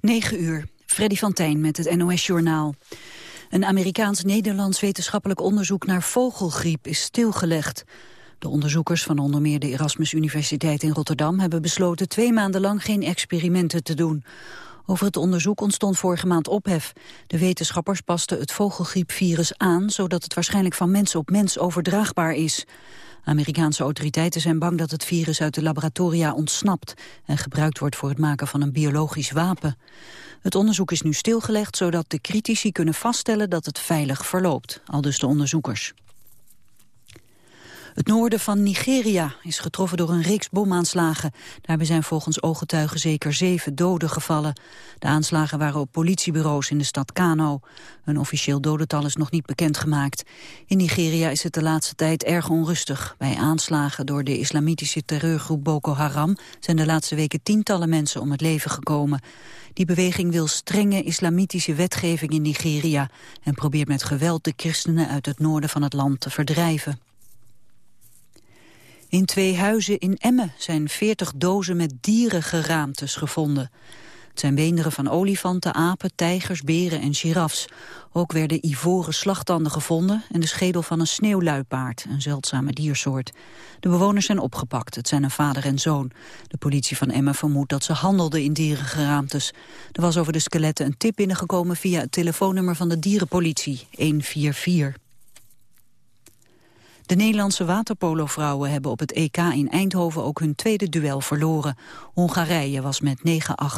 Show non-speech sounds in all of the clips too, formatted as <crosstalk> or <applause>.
9 uur. Freddy van Tijn met het NOS-journaal. Een Amerikaans-Nederlands wetenschappelijk onderzoek naar vogelgriep is stilgelegd. De onderzoekers van onder meer de Erasmus Universiteit in Rotterdam... hebben besloten twee maanden lang geen experimenten te doen. Over het onderzoek ontstond vorige maand ophef. De wetenschappers pasten het vogelgriepvirus aan... zodat het waarschijnlijk van mens op mens overdraagbaar is. Amerikaanse autoriteiten zijn bang dat het virus uit de laboratoria ontsnapt... en gebruikt wordt voor het maken van een biologisch wapen. Het onderzoek is nu stilgelegd zodat de critici kunnen vaststellen dat het veilig verloopt, aldus de onderzoekers. Het noorden van Nigeria is getroffen door een reeks bomaanslagen. Daarbij zijn volgens ooggetuigen zeker zeven doden gevallen. De aanslagen waren op politiebureaus in de stad Kano. Een officieel dodental is nog niet bekendgemaakt. In Nigeria is het de laatste tijd erg onrustig. Bij aanslagen door de islamitische terreurgroep Boko Haram... zijn de laatste weken tientallen mensen om het leven gekomen. Die beweging wil strenge islamitische wetgeving in Nigeria... en probeert met geweld de christenen uit het noorden van het land te verdrijven. In twee huizen in Emmen zijn 40 dozen met dierengeraamtes gevonden. Het zijn beenderen van olifanten, apen, tijgers, beren en girafs. Ook werden ivoren slagtanden gevonden en de schedel van een sneeuwluipaard, een zeldzame diersoort. De bewoners zijn opgepakt, het zijn een vader en zoon. De politie van Emmen vermoedt dat ze handelden in dierengeraamtes. Er was over de skeletten een tip binnengekomen via het telefoonnummer van de dierenpolitie, 144. De Nederlandse waterpolovrouwen hebben op het EK in Eindhoven ook hun tweede duel verloren. Hongarije was met 9-8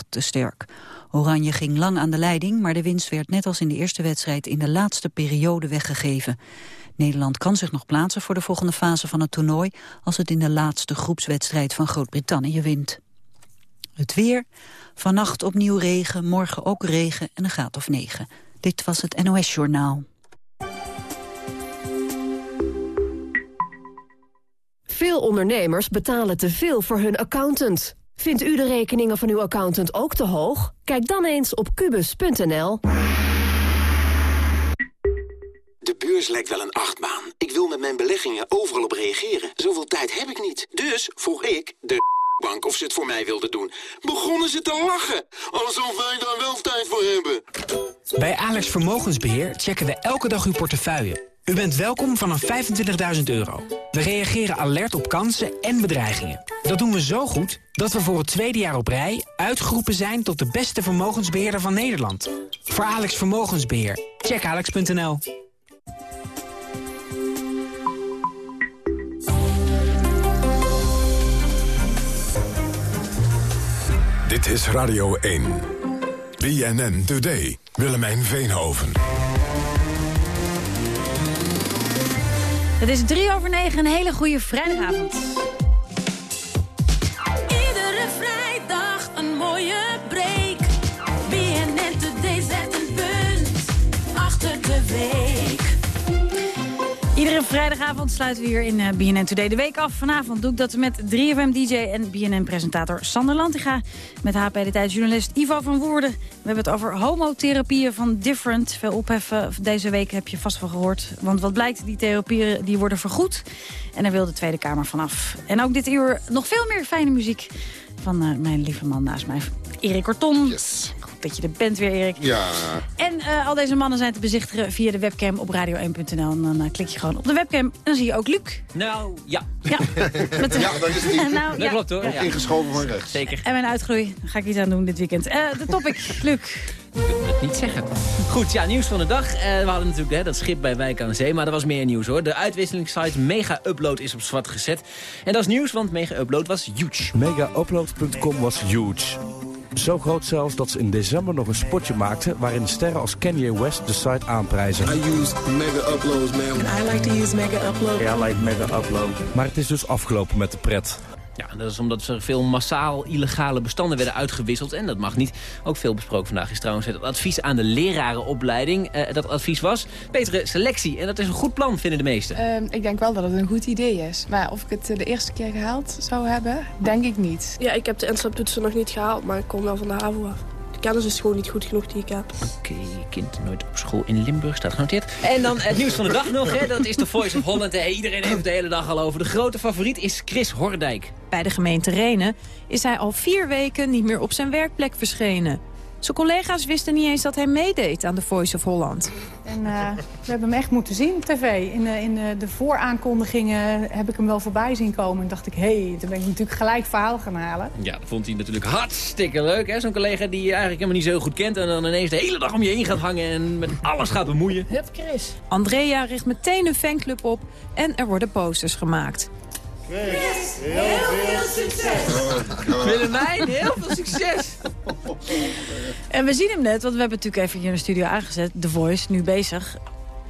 te sterk. Oranje ging lang aan de leiding, maar de winst werd net als in de eerste wedstrijd in de laatste periode weggegeven. Nederland kan zich nog plaatsen voor de volgende fase van het toernooi als het in de laatste groepswedstrijd van Groot-Brittannië wint. Het weer, vannacht opnieuw regen, morgen ook regen en een graad of 9. Dit was het NOS Journaal. Veel ondernemers betalen te veel voor hun accountant. Vindt u de rekeningen van uw accountant ook te hoog? Kijk dan eens op kubus.nl. De beurs lijkt wel een achtbaan. Ik wil met mijn beleggingen overal op reageren. Zoveel tijd heb ik niet. Dus vroeg ik de bank of ze het voor mij wilden doen. Begonnen ze te lachen. Alsof wij daar wel tijd voor hebben. Bij Alex Vermogensbeheer checken we elke dag uw portefeuille u bent welkom vanaf 25.000 euro. We reageren alert op kansen en bedreigingen. Dat doen we zo goed dat we voor het tweede jaar op rij... uitgeroepen zijn tot de beste vermogensbeheerder van Nederland. Voor Alex Vermogensbeheer. Check alex.nl. Dit is Radio 1. BNN Today. Willemijn Veenhoven. Het is drie over negen, een hele goede vrijdagavond. Iedere vrijdag een mooie break. BNN Today zet een punt achter de week. Iedere vrijdagavond sluiten we hier in uh, BNN Today de week af. Vanavond doe ik dat met 3FM-dj en BNN-presentator Sander Lantiga. Met HP De Tijdsjournalist Ivo van Woerden. We hebben het over homotherapieën van Different. Veel opheffen deze week heb je vast wel gehoord. Want wat blijkt, die therapieën die worden vergoed. En daar wil de Tweede Kamer vanaf. En ook dit uur nog veel meer fijne muziek van uh, mijn lieve man naast mij. Erik Korton. Yes dat je er bent weer, Erik. Ja. En uh, al deze mannen zijn te bezichtigen via de webcam op radio1.nl. En dan uh, klik je gewoon op de webcam en dan zie je ook Luc. Nou, ja. Ja, <laughs> met de... ja dat is het. <laughs> nou, dat klopt hoor. Ja. Ingeschoven van rechts. Zeker. En mijn uitgroei, daar ga ik iets aan doen dit weekend. Uh, de topic, <laughs> Luc. Ik wil het niet zeggen. Goed, ja, nieuws van de dag. Uh, we hadden natuurlijk hè, dat schip bij Wijk aan de Zee, maar er was meer nieuws hoor. De uitwisselingssite Mega Upload is op zwart gezet. En dat is nieuws, want Mega Upload was huge. MegaUpload.com was huge. Zo groot zelfs dat ze in december nog een spotje maakten... waarin sterren als Kanye West de site aanprijzen. I use Mega Uploads, man. And I like to use Mega Upload. Ja, I like Mega Upload. Maar het is dus afgelopen met de pret. Ja, dat is omdat er veel massaal illegale bestanden werden uitgewisseld. En dat mag niet. Ook veel besproken vandaag is trouwens het advies aan de lerarenopleiding. Uh, dat advies was betere selectie. En dat is een goed plan, vinden de meesten. Uh, ik denk wel dat het een goed idee is. Maar of ik het eh, de eerste keer gehaald zou hebben, denk ik niet. Ja, ik heb de eindstaptoetsen nog niet gehaald, maar ik kom wel van de HAVO af kennis is gewoon niet goed genoeg die ik heb. Oké, okay, kind nooit op school in Limburg, staat genoteerd. En dan het <laughs> nieuws van de dag nog, hè, dat is de Voice of Holland. Hey, iedereen heeft het de hele dag al over. De grote favoriet is Chris Hordijk. Bij de gemeente Renen is hij al vier weken niet meer op zijn werkplek verschenen. Zijn collega's wisten niet eens dat hij meedeed aan The Voice of Holland. En eh, we hebben hem echt moeten zien op tv. In, de, in de, de vooraankondigingen heb ik hem wel voorbij zien komen. En dacht ik, hé, hey, toen ben ik natuurlijk gelijk verhaal gaan halen. Ja, dat vond hij natuurlijk hartstikke leuk. hè? Zo'n collega die je eigenlijk helemaal niet zo goed kent... en dan ineens de hele dag om je heen gaat hangen en met alles gaat bemoeien. Hup, Chris. Andrea richt meteen een fanclub op en er worden posters gemaakt. Chris, heel veel succes. Willemijn, heel veel succes. En we zien hem net, want we hebben natuurlijk even hier in de studio aangezet. The Voice, nu bezig.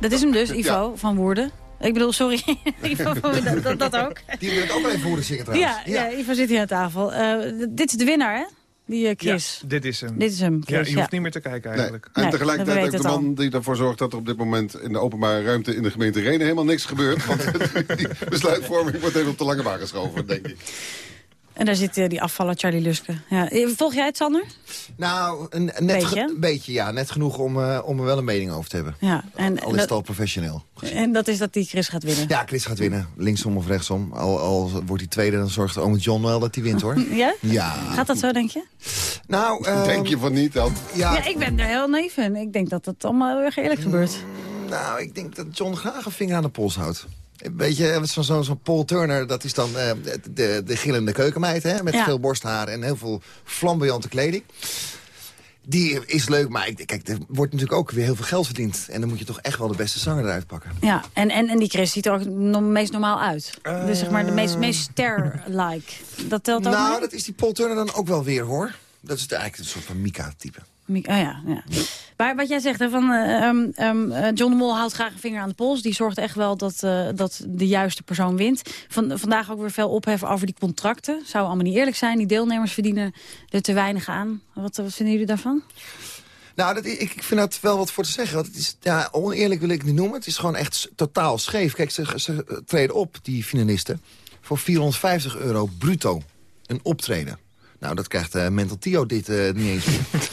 Dat is hem dus, Ivo van Woerden. Ik bedoel, sorry, <laughs> Ivo van Woerden, dat, dat ook. Die wil ik ook wel even horen zingen trouwens. Ja, ja. Ivo zit hier aan tafel. Eh, dit is de winnaar, hè? Die eh, Chris. Ja, dit is hem. Dit is hem, Ja, Chris, je hoeft ja. niet meer te kijken eigenlijk. En Nee, tegelijkertijd ook de man die ervoor zorgt dat er op dit moment in de openbare ruimte in de gemeente Renen helemaal niks gebeurt. Want <laughs> die besluitvorming wordt even op de lange baan geschoven, denk ik. En daar zit eh, die afvaller Charlie Luske. Ja. Eh, Volg jij het, Sander? Nou, een, net Beetje, beetje, ja. Net genoeg om, eh, om er wel een mening over te hebben. Ja, en, Al is het al professioneel. en dat is dat die Chris gaat winnen. Ja, Chris gaat winnen. Linksom of rechtsom. Al, al wordt hij tweede, dan zorgt ome John wel dat hij wint, hoor. <laughs> Ja? Ja. Gaat dat zo, denk je? Nou, <laughs> ehm, Denk je van niet dan? Ja, Ja, ik ben er heel naïef in. Ik denk dat het allemaal heel erg eerlijk gebeurt. Nou, ik denk dat John graag een vinger aan de pols houdt. Weet je, zo'n zo'n Paul Turner, dat is dan eh, de, de gillende keukenmeid... Hè, met Ja. veel borsthaar en heel veel flamboyante kleding. Die is leuk, maar ik, kijk, er wordt natuurlijk ook weer heel veel geld verdiend. En dan moet je toch echt wel de beste zanger eruit pakken. Ja, en, en, en die Chris ziet er ook no meest normaal uit. dus zeg maar de meest, meest ster-like. Dat telt ook nou, mee? dat is die Paul Turner dan ook wel weer, hoor. Dat is eigenlijk een soort van Mika-type. Oh ja, ja. Maar wat jij zegt, van, eh, ehm, ehm, eh, John de Mol houdt graag een vinger aan de pols. Die zorgt echt wel dat, eh, dat de juiste persoon wint. Van, vandaag ook weer veel opheffen over die contracten. Zou allemaal niet eerlijk zijn. Die deelnemers verdienen er te weinig aan. Wat, vinden jullie daarvan? Nou, dat, ik, vind dat wel wat voor te zeggen. Want het is, ja, oneerlijk wil ik niet noemen. Het is gewoon echt totaal scheef. Kijk, ze, ze treden op, die finalisten, voor 450 euro bruto. Een optreden. Nou, dat krijgt eh, Mental Tio dit eh, niet eens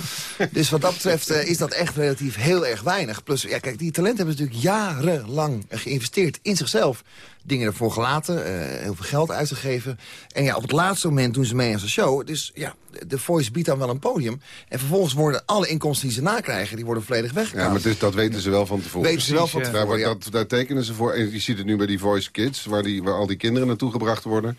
<laughs> dus wat dat betreft eh, is dat echt relatief heel erg weinig. Plus, ja, kijk, die talenten hebben natuurlijk jarenlang geïnvesteerd in zichzelf. Dingen ervoor gelaten, heel veel geld uitgegeven. En ja, op het laatste moment doen ze mee aan zijn show. Dus ja, de Voice biedt dan wel een podium. En vervolgens worden alle inkomsten die ze nakrijgen, die worden volledig weggekapt. Ja, maar dus, dat weten ze wel van tevoren. Weten ze wel van Daar, tevoren, wordt- dat, daar tekenen ze voor. En je ziet het nu bij die Voice Kids, waar, die, waar al die kinderen naartoe gebracht worden.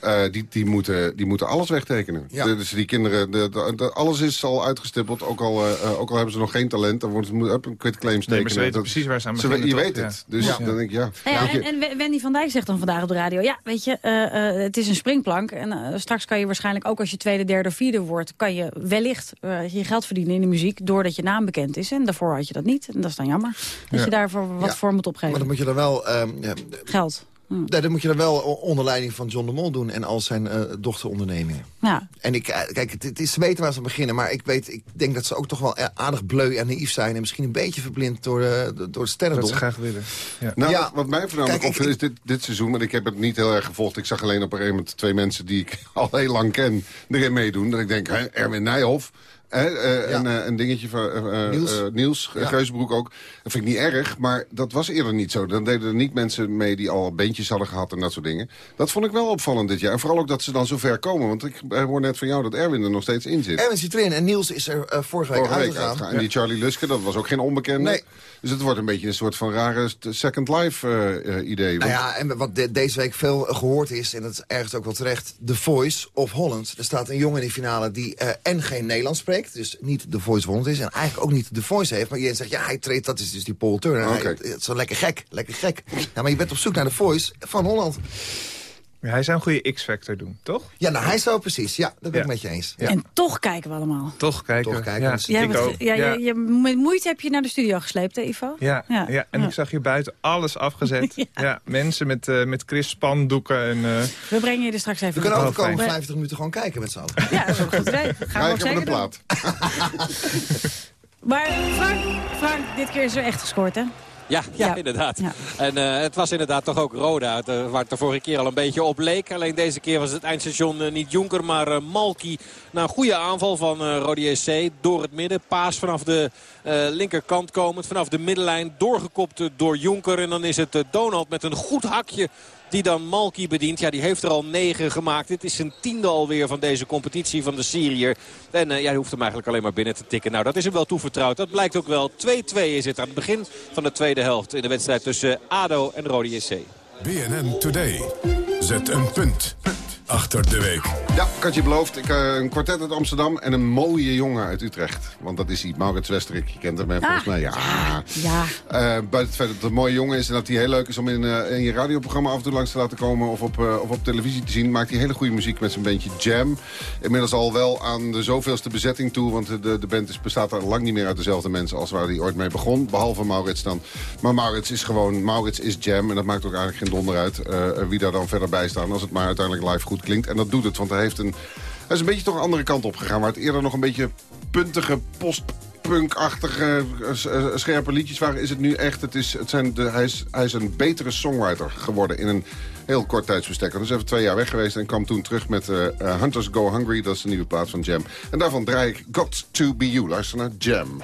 Eh, die, die, moeten, die moeten alles wegtekenen. Ja. De- dus die kinderen, de, de- de- alles is al uitgestippeld. Ook al, eh, eh, ook al hebben ze nog geen talent, dan worden ze moet- up, een quitclaim Nee, tekenen. maar ze weten Dat- precies waar ze aan ze- beginnen, Je toch? weet Ja. het. Dus Ja. dan denk ik, ja. Nou je- en, en Wendy van Dijk zegt dan vandaag op de radio... ja, weet je, eh, eh, het is een springplank. En straks kan je waarschijnlijk ook als je tweede, derde of vierde wordt... kan je wellicht eh, je geld verdienen in de muziek... doordat je naam bekend is. En daarvoor had je dat niet. En dat is dan jammer. Dat Ja. je daarvoor wat Ja. voor moet Maar opgeven. dan moet je er wel... ehm, ja, Geld. Hm. ja, dan moet je er wel onder leiding van John de Mol doen... en al zijn eh, dochterondernemingen. Ja. En ik, eh, kijk, het, het is, ze weten waar ze beginnen... maar ik, weet, ik denk dat ze ook toch wel eh, aardig bleu en naïef zijn... en misschien een beetje verblind door, eh, door het sterrendom. Dat ze graag willen. Ja. Nou, Ja. wat, wat mij voornamelijk opviel is dit, dit seizoen... maar ik heb het niet heel erg gevolgd. Ik zag alleen op een gegeven moment twee mensen die ik <laughs> al heel lang ken... erin meedoen. Dat ik denk, hè, Erwin Nijhoff... Hè, eh, Ja. eh, een dingetje van eh, Niels. Niels Ja. Geusbroek ook. Dat vind ik niet erg, maar dat was eerder niet zo. Dan deden er niet mensen mee die al bandjes hadden gehad en dat soort dingen. Dat vond ik wel opvallend dit jaar. En vooral ook dat ze dan zo ver komen. Want ik hoor net van jou dat Erwin er nog steeds in zit. Erwin zit erin en Niels is er vorige week uitgegaan. En die Charlie Luske, dat was ook geen onbekende. Nee. Dus het wordt een beetje een soort van rare Second Life idee. Nou ja, en wat de- deze week veel eh, gehoord is, en dat is ergens ook wel terecht... The Voice of Holland. Er staat een jongen in die finale die en geen Nederlands spreekt... dus niet The Voice of Holland is en eigenlijk ook niet The Voice heeft... maar iedereen zegt, ja, hij treedt, dat is dus die Paul Turner. Hij- Het is wel lekker gek, lekker gek. Ja, maar je bent op zoek naar The Voice van Holland. Ja, hij zou een goede X-Factor doen, toch? Ja, nou, hij zou precies. Ja, dat ben ik Ja. met je eens. Ja. En toch kijken we allemaal. Toch kijken. Toch kijken, Ja, want Jij ik hebt- ook. ja, ja. Je, je, met moeite heb je naar de studio gesleept, hè, Ivo? Ja, ja. Ja. en Ja. ik zag hier buiten alles afgezet. <laughs> ja. mensen met, eh met Chris spandoeken en... eh, We brengen je er straks even We kunnen ook de komende fijn. 50 minuten gewoon kijken met z'n allen. Ja, dat is ook goed idee. Gaan we Ga zeker de plaat. <laughs> Maar Frank, Frank, dit keer is er echt gescoord, hè? Ja, ja, Ja. inderdaad. Ja. En eh, het was inderdaad toch ook Roda, het, eh, waar het de vorige keer al een beetje op leek. Alleen deze keer was het eindstation eh, niet Jonker, maar eh, Malki. Na een goede aanval van eh Rodi SC door het midden. Paas vanaf de linkerkant komend, vanaf de middenlijn. Doorgekopt door Jonker. En dan is het Donald met een goed hakje Die dan Malki bedient. Ja, die heeft er al negen gemaakt. Dit is zijn tiende alweer van deze competitie van de Syriër. En hij hoeft hem eigenlijk alleen maar binnen te tikken. Nou, dat is hem wel toevertrouwd. Dat blijkt ook wel. 2-2 is het aan het begin van de tweede helft. In de wedstrijd tussen ADO en Rode JC. BNN Today. Zet een punt achter de week. Ja, ik had je beloofd. Ik, uh, een kwartet uit Amsterdam en een mooie jongen uit Utrecht. Want dat is hij, Maurits Westerik. Je kent hem hè, volgens Ah, mij. Ja. Ja. Uh, buiten het feit dat het een mooie jongen is... en dat hij heel leuk is om in, uh, in je radioprogramma af en toe langs te laten komen... of op, of op televisie te zien, maakt hij hele goede muziek met zijn bandje Jam. Inmiddels al wel aan de zoveelste bezetting toe... want de, de band is, bestaat er lang niet meer uit dezelfde mensen... als waar hij ooit mee begon, behalve Maurits dan. Maar Maurits is gewoon, Maurits is Jam... en dat maakt ook eigenlijk geen donder uit wie daar dan verder bij staat... als het maar uiteindelijk live goed klinkt. En dat doet het, want hij heeft een... Hij is een beetje toch een andere kant op gegaan. Waar het eerder nog een beetje puntige postpunkachtige uh, scherpe liedjes waren... is het nu echt... Het is, het zijn de, hij, is, hij is een betere songwriter geworden in een heel kort tijdsbestek. Hij is even twee jaar weg geweest en kwam toen terug met uh, Hunters Go Hungry. Dat is de nieuwe plaat van Jam. En daarvan draai ik Got To Be You. Luister naar Jam.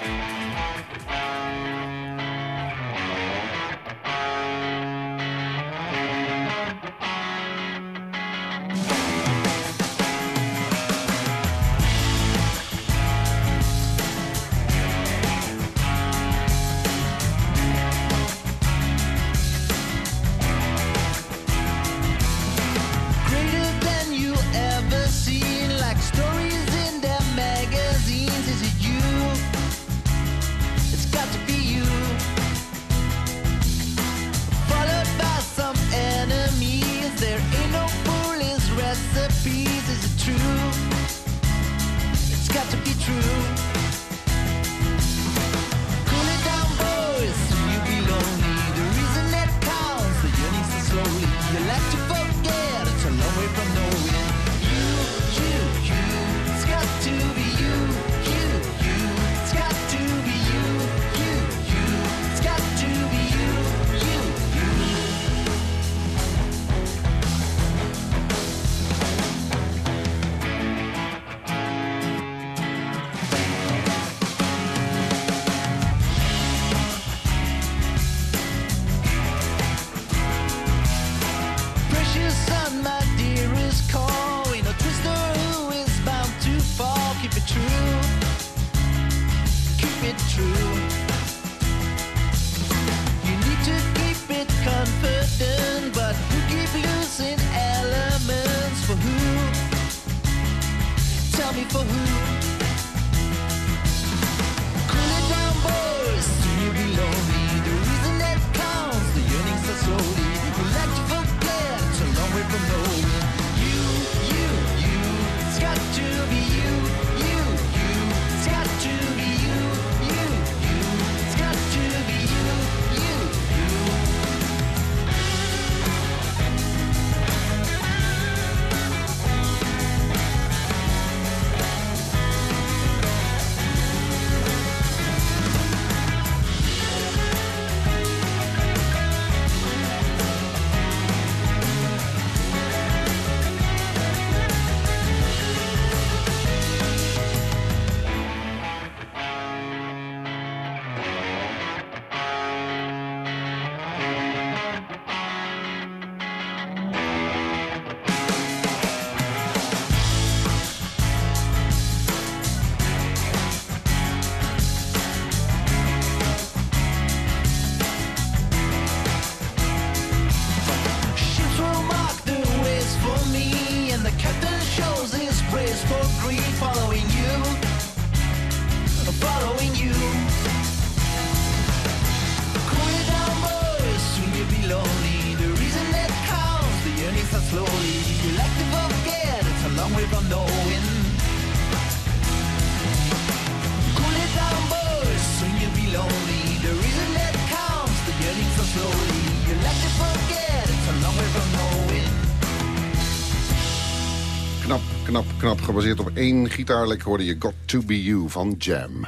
Gebaseerd op één gitaarlek hoorde je Got To Be You van Jam.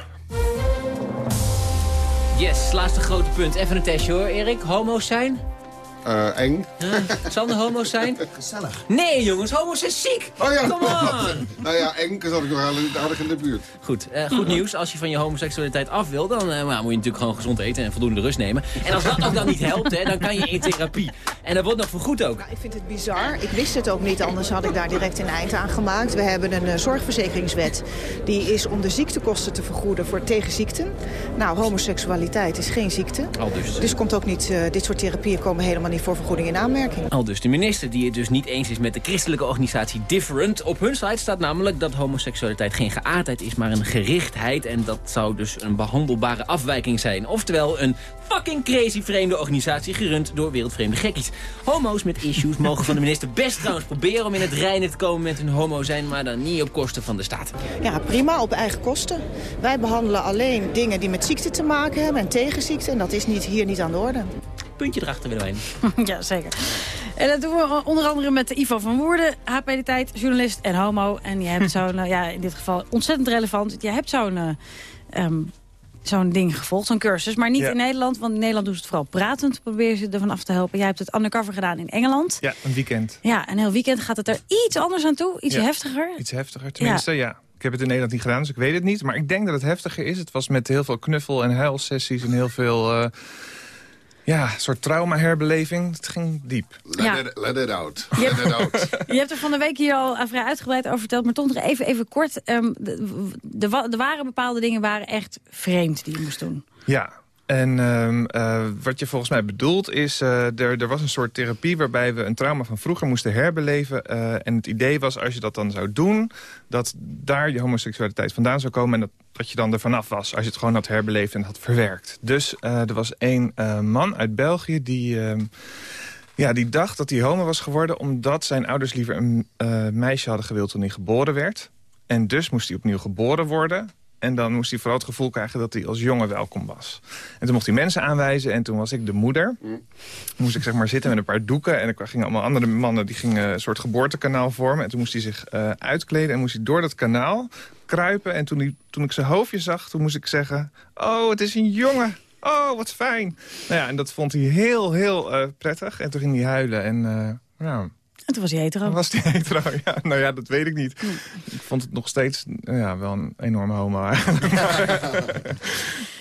Yes, laatste grote punt. Even een testje hoor, Erik. Homo's zijn? Uh, eng. Huh? Zal de homo's zijn? <laughs> Gezellig. Nee jongens, homo's zijn ziek. Oh ja. Come on. <laughs> nou ja, eng zat ik nog aardig in de buurt. Goed, uh, goed nieuws. Als je van je homoseksualiteit af wil, dan uh, moet je natuurlijk gewoon gezond eten en voldoende rust nemen. En als dat ook dan niet helpt, hè, dan kan je in therapie. En dat wordt nog vergoed ook. Ik vind het bizar. Ik wist het ook niet, anders had ik daar direct een eind aan gemaakt. We hebben een eh, zorgverzekeringswet. Die is om de ziektekosten te vergoeden voor tegenziekten. Nou, homoseksualiteit is geen ziekte. Al dus. Dus komt ook niet, eh, dit soort therapieën komen helemaal niet voor vergoeding in aanmerking. Al dus de minister die het dus niet eens is met de christelijke organisatie Different. Op hun site staat namelijk dat homoseksualiteit geen geaardheid is, maar een gerichtheid. En dat zou dus een behandelbare afwijking zijn. Oftewel een fucking crazy vreemde organisatie gerund door wereldvreemde gekkies. Homo's met issues mogen van de minister best trouwens proberen om in het reinen te komen met hun homo zijn, maar dan niet op kosten van de staat. Ja, prima, op eigen kosten. Wij behandelen alleen dingen die met ziekte te maken hebben en tegenziekten. En dat is niet, hier niet aan de orde. Puntje erachter, Willemijn. <laughs> ja, zeker. En dat doen we onder andere met Ivo van Woerden, HP De Tijd, journalist en homo. En je hebt <laughs> zo'n, eh, ja, in dit geval ontzettend relevant. Je hebt zo'n eh, ehm, zo'n ding gevolgd, zo'n cursus. Maar niet Ja. in Nederland, want in Nederland doen ze het vooral pratend. Proberen ze ervan af te helpen. Jij hebt het undercover gedaan in Engeland. Ja, een weekend. Ja, een heel weekend gaat het er iets anders aan toe. Iets Ja. heftiger. Iets heftiger, tenminste, ja. Ik heb het in Nederland niet gedaan, dus ik weet het niet. Maar ik denk dat het heftiger is. Het was met heel veel knuffel- en huilsessies en heel veel... eh, ja, een soort trauma-herbeleving. Het ging diep. Let, Ja. it, let it out. Je Let hebt- it out. <laughs> Je hebt er van de week hier al vrij uitgebreid over verteld. Maar toch nog even, even kort. Ehm, de- de wa- er waren bepaalde dingen waren echt vreemd die je moest doen. Ja, en ehm, eh, wat je volgens mij bedoelt is... eh, er, er was een soort therapie waarbij we een trauma van vroeger moesten herbeleven. eh, en het idee was, als je dat dan zou doen... dat daar je homoseksualiteit vandaan zou komen... en dat, dat je dan er vanaf was als je het gewoon had herbeleefd en had verwerkt. Dus er was één man uit België die... ehm, ja, die dacht dat hij homo was geworden... omdat zijn ouders liever een meisje hadden gewild toen hij geboren werd. En dus moest hij opnieuw geboren worden... En dan moest hij vooral het gevoel krijgen dat hij als jongen welkom was. En toen mocht hij mensen aanwijzen en toen was ik de moeder. Toen moest ik zeg maar zitten met een paar doeken. En er gingen allemaal andere mannen die gingen een soort geboortekanaal vormen. En toen moest hij zich eh, uitkleden en moest hij door dat kanaal kruipen. En toen, hij, toen ik zijn hoofdje zag, toen moest ik zeggen... Oh, het is een jongen. Oh, wat fijn. Nou ja, en dat vond hij heel, heel eh, prettig. En toen ging hij huilen en... eh, ja, En toen was hij hetero. was die hetero? <laughs> Ja, nou ja, dat weet ik niet. Ik vond het nog steeds ja, wel een enorme homo eigenlijk. <laughs>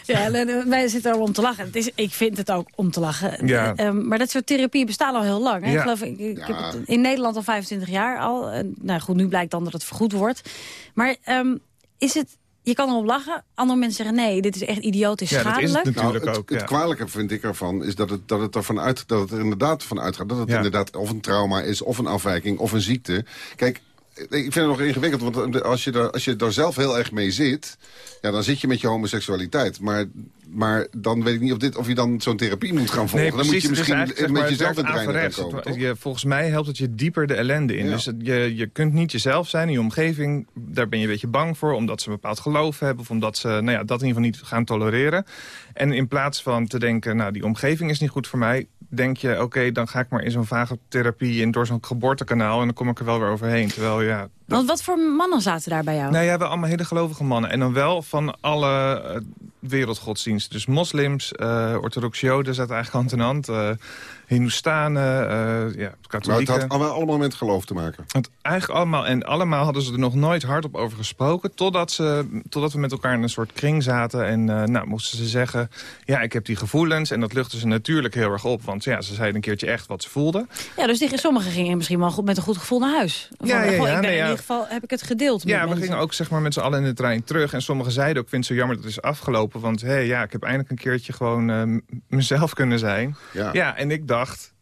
Ja, en, eh, wij zitten er om te lachen. Het is, ik vind het ook om te lachen. Ja. Eh, ehm, maar dat soort therapieën bestaan al heel lang. Hè? Ja. Ik geloof, ik, ik heb het in Nederland al 25 jaar al. Nou goed, nu blijkt dan dat het vergoed wordt. Maar ehm, is het... Je kan erop lachen. Andere mensen zeggen nee, dit is echt idiotisch schadelijk. Nou, het, het kwalijke vind ik ervan is dat het, dat het, ervan uit, dat het er inderdaad van uitgaat... dat het Ja. inderdaad of een trauma is, of een afwijking, of een ziekte. Kijk, ik vind het nog ingewikkeld, want als je, daar, als je daar zelf heel erg mee zit... Ja, dan zit je met je homoseksualiteit. Maar, maar dan weet ik niet of, dit, of je dan zo'n therapie moet gaan volgen. dan moet je misschien eigenlijk, zeg met maar, jezelf het komen. Je, volgens mij helpt het je dieper de ellende in. Ja. Dus het- je, je kunt niet jezelf zijn in je omgeving. Daar ben je een beetje bang voor, omdat ze een bepaald geloof hebben... of omdat ze nou ja, dat in ieder geval niet gaan tolereren. En in plaats van te denken, nou, die omgeving is niet goed voor mij... denk je, oké, dan ga ik maar in zo'n vage therapie... en door zo'n geboortekanaal en dan kom ik er wel weer overheen. Terwijl, ja, Want wat voor mannen zaten daar bij jou? nou ja, wel allemaal hele gelovige mannen. En dan wel van alle eh, wereldgodsdiensten. Dus moslims, eh orthodox joden zaten eigenlijk hand in hand. eh Hindoestanen, eh ja, Maar het katholieken. had allemaal allemaal met geloof te maken. Het eigenlijk allemaal, en allemaal hadden ze er nog nooit hardop over gesproken... totdat, ze, totdat we met elkaar in een soort kring zaten. En eh, nou, moesten ze zeggen, ja, ik heb die gevoelens. En dat luchtte ze natuurlijk heel erg op. Want ja, ze zeiden een keertje echt wat ze voelden. Ja, dus die, sommigen gingen misschien wel goed, met een goed gevoel naar huis. Van, Ja, ja, ik ben, nee, in ja. Ieder geval heb ik het gedeeld met Ja, we mensen. gingen ook zeg maar, met z'n allen in de trein terug. En sommigen zeiden ook, ik vind het zo jammer dat het is afgelopen. Want hé, ja, ik heb eindelijk een keertje gewoon eh, mezelf kunnen zijn. Ja. en ik dacht...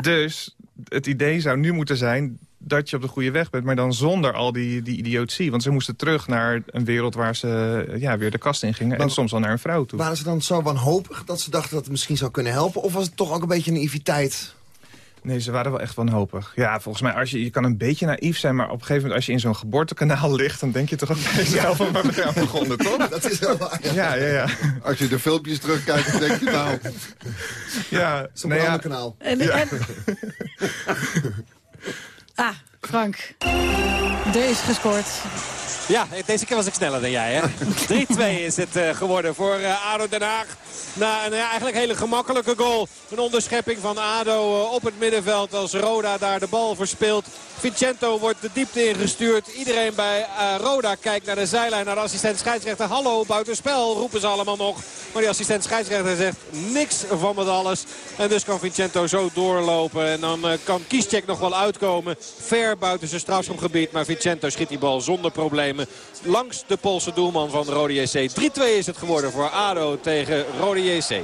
Dus het idee zou nu moeten zijn dat je op de goede weg bent... maar dan zonder al die, die idiotie. Want ze moesten terug naar een wereld waar ze ja, weer de kast in gingen. en soms wel naar een vrouw toe. Waren ze dan zo wanhopig dat ze dachten dat het misschien zou kunnen helpen? Of was het toch ook een beetje naïviteit? Nee, ze waren wel echt wanhopig. Ja, volgens mij, als je, je kan een beetje naïef zijn... maar op een gegeven moment als je in zo'n geboortekanaal <laughs> ligt... dan denk je toch ook bij jezelf, van waar ben je aan begonnen, toch? Dat is wel waar. Ja, ja, ja. Als je de filmpjes terugkijkt, dan denk je nou... Ja, Zo'n nou ja. En, en- <laughs> ah, Frank. Er is gescoord. Ja, deze keer was ik sneller dan jij, hè? <laughs> 3-2 is het eh, geworden voor eh, ADO Den Haag. Na een ja, eigenlijk hele gemakkelijke goal. Een onderschepping van ADO eh, op het middenveld als Roda daar de bal verspeelt. Vincento wordt de diepte ingestuurd. Iedereen bij Roda kijkt naar de zijlijn, naar de assistent scheidsrechter. Hallo, buitenspel, roepen ze allemaal nog. Maar die assistent scheidsrechter zegt niks van het alles. En dus kan Vincento zo doorlopen. En dan kan Kiestek nog wel uitkomen. Ver buiten zijn strafschopgebied. Maar Vincento schiet die bal zonder Langs de Poolse doelman van Rode JC. 3-2 is het geworden voor ADO tegen Rode JC.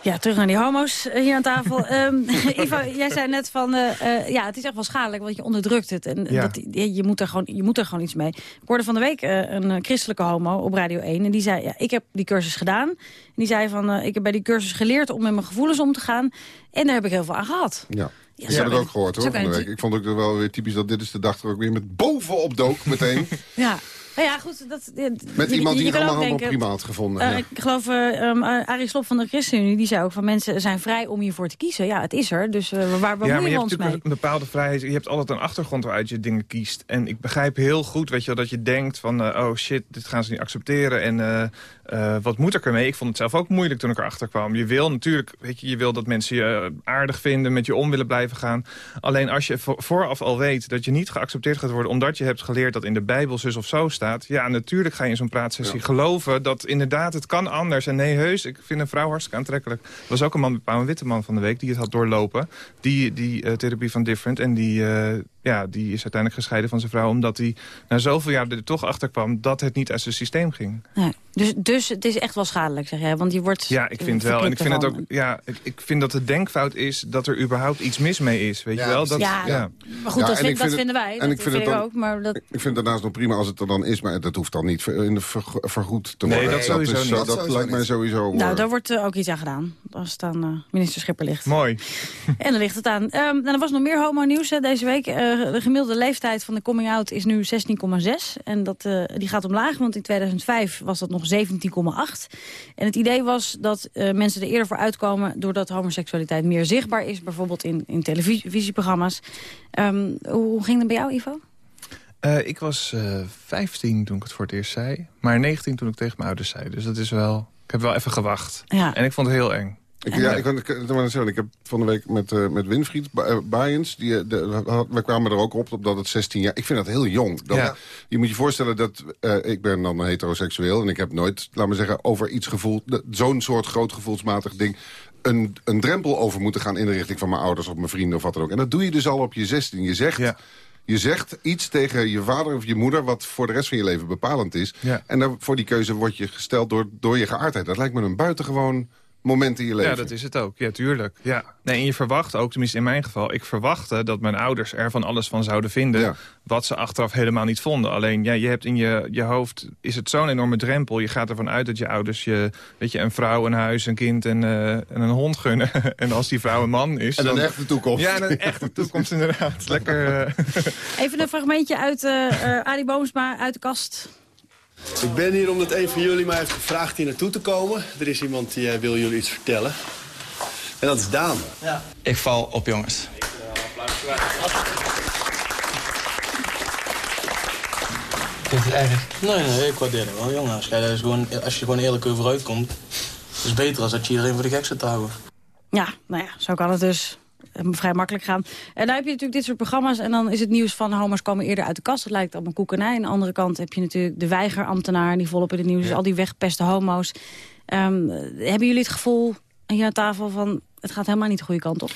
Ja, terug naar die homo's hier aan tafel. <laughs> Ehm <laughs> Ivo, jij zei net van, eh, eh, ja, het is echt wel schadelijk, want je onderdrukt het. En Ja. dat, je, je, moet er gewoon, je moet er gewoon iets mee. Ik hoorde van de week eh, een christelijke homo op Radio 1. En die zei, ja, ik heb die cursus gedaan. En die zei van, ik heb bij die cursus geleerd om met mijn gevoelens om te gaan. En daar heb ik heel veel aan gehad. Ja. Ja, ik zo heb het ook gehoord hoor, van de week. Ik vond ook wel weer typisch dat dit is de dag er ook weer met bovenop dook meteen. Ja, nou ja, goed. Dat, Met je- iemand die het allemaal denken, prima had gevonden. Eh, ja. Ik geloof, eh um, uh, Arie Slob van de ChristenUnie, die zei ook van mensen zijn vrij om hiervoor te kiezen. Ja, het is er, dus eh, waar ja, maar bemoeien je we hebt ons natuurlijk mee? een bepaalde vrijheid. Je hebt altijd een achtergrond waaruit je dingen kiest. En ik begrijp heel goed weet je, wel, dat je denkt van... oh shit, dit gaan ze niet accepteren. En eh, eh, wat moet ik ermee? Ik vond het zelf ook moeilijk toen ik erachter kwam. Je wil natuurlijk, weet je, je wil dat mensen je aardig vinden... met je om willen blijven gaan. Alleen als je vo- vooraf al weet dat je niet geaccepteerd gaat worden... omdat je hebt geleerd dat in de Bijbel zus of zo staat... ja, natuurlijk ga je in zo'n praatsessie geloven... dat inderdaad het kan anders. En nee, heus, ik vind een vrouw hartstikke aantrekkelijk. Er was ook een man, een witte man van de week, die het had doorlopen. Die, die eh, therapie van Different. En die, eh, ja, die is uiteindelijk gescheiden van zijn vrouw... omdat hij na zoveel jaar er toch achter kwam... dat het niet uit zijn systeem ging. Nee. Dus, dus het is echt wel schadelijk, zeg jij, want je wordt Ja, ik vind wel. En ik vind, het ook, ja, ik, ik vind dat de denkfout is dat er überhaupt iets mis mee is. Weet je wel? Dat, Ja, ja. Maar goed, Ja, dat, vind- ik dat vind vinden wij. en dat ik vind het dan- ook, maar dat... Ik vind het daarnaast nog prima als het er dan is, maar dat hoeft dan niet in de ver- vergoed te Nee, worden. dat sowieso is, niet. Dat Dat, sowieso lijkt mij sowieso... Nou, daar wordt eh, ook iets aan gedaan, als het aan eh, minister Schipper ligt. Mooi. En dan ligt het aan. Ehm, nou, er was nog meer homo-nieuws hè, deze week. Eh, de gemiddelde leeftijd van de coming-out is nu 16,6. En dat, eh, die gaat omlaag, want in 2005 was dat nog 17,8. En het idee was dat eh, mensen er eerder voor uitkomen... doordat homoseksualiteit meer zichtbaar is. Bijvoorbeeld in, in televisieprogramma's. Ehm, hoe ging het bij jou, Ivo? Eh, ik was eh 15 toen ik het voor het eerst zei. Maar 19 toen ik tegen mijn ouders zei. Dus dat is wel... Ik heb wel even gewacht. Ja. En ik vond het heel eng. Ik, ja, ik, kan- ik, zeggen, ik heb van de week met, eh, met Winfried Ba- eh, Baaiens... Die, eh, de, we kwamen er ook op op dat het 16 jaar... Ik vind dat heel jong. Dat, Ja. Je moet je voorstellen dat... eh, ik ben dan heteroseksueel en ik heb nooit, laat maar zeggen... over iets gevoeld, zo'n soort groot gevoelsmatig ding... Een, een drempel over moeten gaan in de richting van mijn ouders... of mijn vrienden of wat dan ook. En dat doe je dus al op je 16. Je zegt... Je zegt iets tegen je vader of je moeder... wat voor de rest van je leven bepalend is. Ja. En dan, voor die keuze word je gesteld door, door je geaardheid. Dat lijkt me een buitengewoon moment in je leven. Ja, dat is het ook. Ja, tuurlijk. Ja. Nee, en je verwacht ook, tenminste in mijn geval... ik verwachtte dat mijn ouders er van alles van zouden vinden... wat ze achteraf helemaal niet vonden. Alleen, ja, je hebt in je, je hoofd... is het zo'n enorme drempel. Je gaat ervan uit dat je ouders je, weet je, een vrouw, een huis, een kind en, eh, en een hond gunnen. <laughs> en als die vrouw een man is... En een dan- echte toekomst. Ja, en een echte toekomst inderdaad. Lekker... eh, Even een fragmentje uit eh eh Arie Boomsma uit de kast. Ik ben hier omdat een van jullie mij heeft gevraagd hier naartoe te komen. Er is iemand die eh, wil jullie iets vertellen. En dat is Daan. Ik val op jongens. Vind je het erg? Nee, nee, ik waardeer het wel, jongen. Als, jij dus gewoon, als je gewoon eerlijk over uitkomt... is het beter dan dat je iedereen voor de gek zit te houden. Ja, nou ja, zo kan het dus vrij makkelijk gaan. En dan heb je natuurlijk dit soort programma's... en dan is het nieuws van homo's komen eerder uit de kast. Dat lijkt op een koekenij. Aan de andere kant heb je natuurlijk de weigerambtenaar... die volop in het nieuws is, al die weggepeste homo's. Ehm, eh, hebben jullie het gevoel hier aan tafel van... het gaat helemaal niet de goede kant op?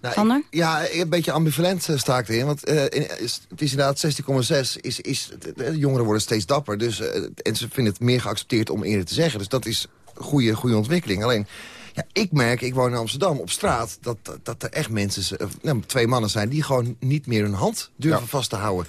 Nou, ja, een beetje ambivalent eh, sta ik erin. Want eh, is- het is inderdaad 16,6. Is, is, jongeren worden steeds dapper. Dus, eh, en ze vinden het meer geaccepteerd om eerder te zeggen. Dus dat is goede, goede ontwikkeling. Alleen, ja, ik merk, ik woon in Amsterdam, op straat... dat, dat, er echt mensen, of, nou, twee mannen zijn... die gewoon niet meer hun hand durven vast te houden.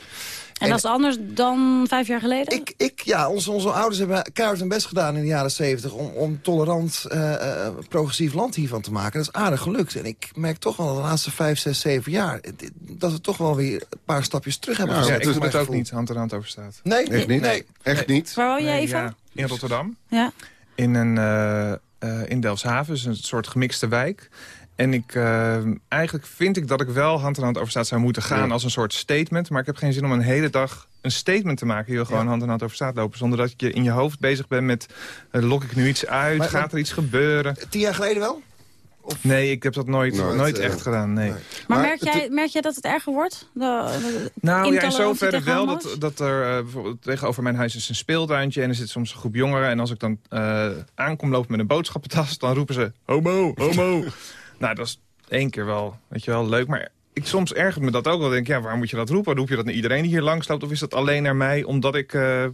En dat is anders dan vijf jaar geleden? Ik, ik, ja, onze, onze ouders hebben keihard hun best gedaan in de jaren 70 om, om tolerant, eh, eh, progressief land hiervan te maken. Dat is aardig gelukt. En ik merk toch wel de laatste vijf, zes, zeven jaar... eh, dat we toch wel weer een paar stapjes terug hebben ja, gezet. ik voor doe het ook niet, hand aan hand over staat. Nee? Echt niet? Nee. Echt niet? Waar woon jij, ja, in Rotterdam. Ja. In, een, eh, eh, in Delfshaven, dus een soort gemixte wijk. En ik, eh, eigenlijk vind ik dat ik wel hand aan hand over staat zou moeten gaan Ja. als een soort statement. Maar ik heb geen zin om een hele dag een statement te maken. Wil gewoon hand in hand over straat lopen. Zonder dat je in je hoofd bezig bent met... eh, lok ik nu iets uit? Maar- gaat er iets gebeuren? Tien jaar geleden wel? Nee, ik heb dat nooit, Nooit, nooit, eh, echt gedaan. Nee. Maar, merk, jij, merk jij dat het erger wordt? De, de Nou ja, in zoverre wel dat, dat er eh, bijvoorbeeld tegenover mijn huis is een speeltuintje... en er zit soms een groep jongeren. En als ik dan eh, aankom lopen met een boodschappentas... dan roepen ze, homo, homo. <laughs> nou, dat is één keer wel, weet je wel, leuk. Maar ik, soms ergert me dat ook wel. denk ik, ja, waarom moet je dat roepen? Roep je dat naar iedereen die hier langs loopt? Of is dat alleen naar mij omdat ik... eh,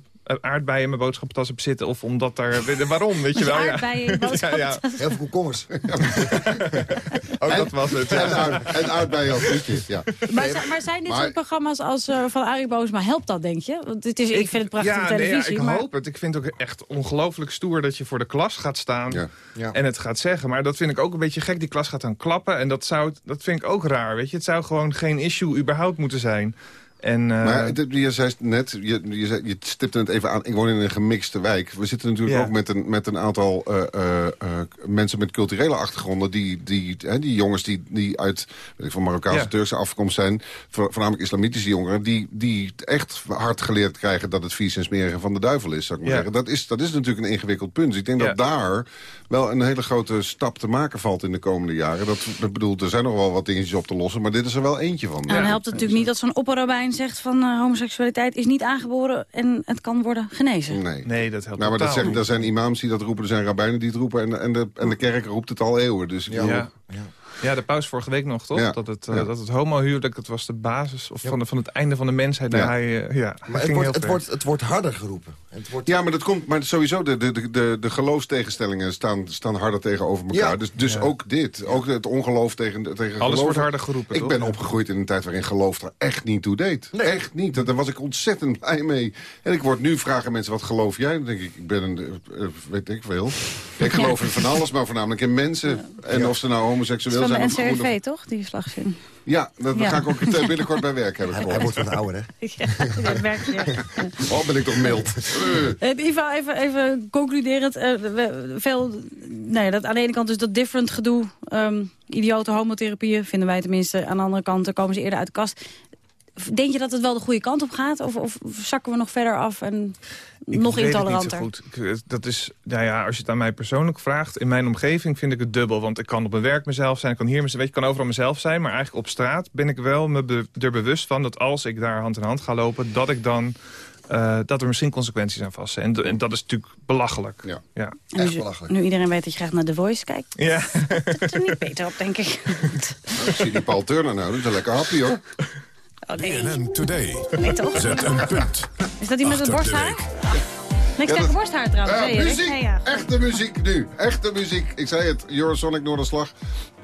aardbeien in mijn boodschappentas heb zitten... of omdat daar... Waarom, weet je wel? Ja. aardbeien in je <laughs> boodschappentas. Heel veel komkommers. <laughs> Ook dat was het. En, aard, en aardbeien als frietje, ja. Maar, zijn- maar zijn dit Maar- soort programma's als eh, van Arie Boomsma, helpt dat, denk je? Want het is, ik, vind het prachtige ja, nee, ja, televisie. ik maar... hoop het. Ik vind het ook echt ongelooflijk stoer dat je voor de klas gaat staan Ja. en het gaat zeggen. Maar dat vind ik ook een beetje gek. Die klas gaat dan klappen en dat, zou, dat vind ik ook raar. Weet je? Het zou gewoon geen issue überhaupt moeten zijn. En, eh, Maar je zei net, je, je, zei, je stipte het even aan, ik woon in een gemixte wijk. We zitten natuurlijk Ja. ook met een, met een aantal eh, eh, eh, mensen met culturele achtergronden. Die, die, hè, die jongens die, die uit weet ik, van Marokkaanse, Ja. Turkse afkomst zijn. vo- Voornamelijk islamitische jongeren. Die, die echt hard geleerd krijgen dat het vies en smerig van de duivel is. Zou ik maar Ja. zeggen. Dat, is, dat is natuurlijk een ingewikkeld punt. Dus ik denk Ja. dat daar wel een hele grote stap te maken valt in de komende jaren. Dat, dat bedoel, er zijn nog wel wat dingetjes op te lossen. Maar dit is er wel eentje van. En dan helpt het natuurlijk niet dat zo'n opperrabijn zegt van eh, homoseksualiteit is niet aangeboren en het kan worden genezen. Nee. nee, dat helpt Nou, maar dat zeggen, er zijn imams die dat roepen, er zijn rabbijnen die het roepen... en, en, de, en de kerk roept het al eeuwen. Dus bedoel, Ja. Ja, de paus vorige week nog, toch? Ja. Dat het, eh, Ja. dat het homohuwelijk, dat was de basis of van, de, van het einde van de mensheid. Ja. hij, eh, ja, Maar ging het wordt, het, wordt, het wordt harder geroepen. Het wordt... Ja, maar dat komt. Maar sowieso, de, de, de- de, de geloofstegenstellingen staan, staan harder tegenover elkaar. Ja. Dus, dus Ja. ook dit. Ook het ongeloof tegen, tegen geloof. Alles wordt harder geroepen, Ik toch? ben opgegroeid in een tijd waarin geloof er echt niet toe deed. Echt niet. Daar was ik ontzettend blij mee. En ik word nu vragen mensen, wat geloof jij? Dan denk ik, ik ben een, eh, weet ik veel. Ik geloof in van alles, maar voornamelijk in mensen. En of ze nou homoseksueel van de zijn of groen of- NCRV, toch? Die slagzin. Ja, dat Ja. ga ik ook <laughs> binnenkort bij werk hebben. Hij, hij wordt wat ouder, hè? <laughs> Ja, dat werkt ja. <laughs> Oh, ben ik toch mild. Ivo, even, even concluderend. eh, veel, nou ja, dat aan de ene kant is dat different gedoe. ehm idiote homotherapieën, vinden wij tenminste. Aan de andere kant komen ze eerder uit de kast. Denk je dat het wel de goede kant op gaat? Of, of zakken we nog verder af en Ik nog weet het intoleranter? niet zo goed. Ik, eh, dat is, nou ja, als je het aan mij persoonlijk vraagt... in mijn omgeving vind ik het dubbel. Want ik kan op mijn werk mezelf zijn, ik kan hier mezelf... Weet je, ik kan overal mezelf zijn. Maar eigenlijk op straat ben ik wel me be- er bewust van... dat als ik daar hand in hand ga lopen... dat ik dan... eh, dat er misschien consequenties aan vast zijn. En, en dat is natuurlijk belachelijk. Ja. Ja. Nu, nu iedereen weet dat je graag naar The Voice kijkt. Ja. Het er niet beter op, denk ik. <laughs> Nou, ik zie die Paul Turner nou, dat is een lekker happy hoor. <laughs> Oh, nee. BNN Today. Nee, toch? Zet een punt. Is dat die met de borsthaar? Niks Ja, tegen dat- borsthaar trouwens. Muziek, Ja, ja. echte muziek nu. Echte muziek. Ik zei het, Eurosonic Noorderslag.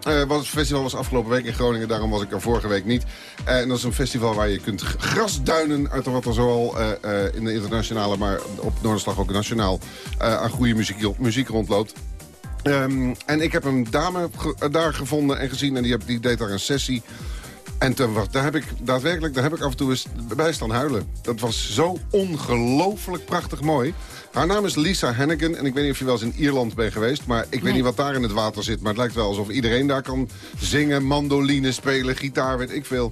Eh was, het festival was afgelopen week in Groningen, daarom was ik er vorige week niet. Eh, en dat is een festival waar je kunt grasduinen uit wat er zoal eh, eh, in de internationale, maar op Noorderslag ook nationaal, eh, aan goede muziek, muziek rondloopt. Ehm, en ik heb een dame ge- daar gevonden en gezien en die, heb, die deed daar een sessie. En toen, daar heb ik daadwerkelijk, daar heb ik af en toe eens bij staan huilen. Dat was zo ongelooflijk prachtig mooi. Haar naam is Lisa Hannigan en ik weet niet of je wel eens in Ierland bent geweest... maar ik weet niet wat daar in het water zit... maar het lijkt wel alsof iedereen daar kan zingen, mandoline spelen, gitaar, weet ik veel.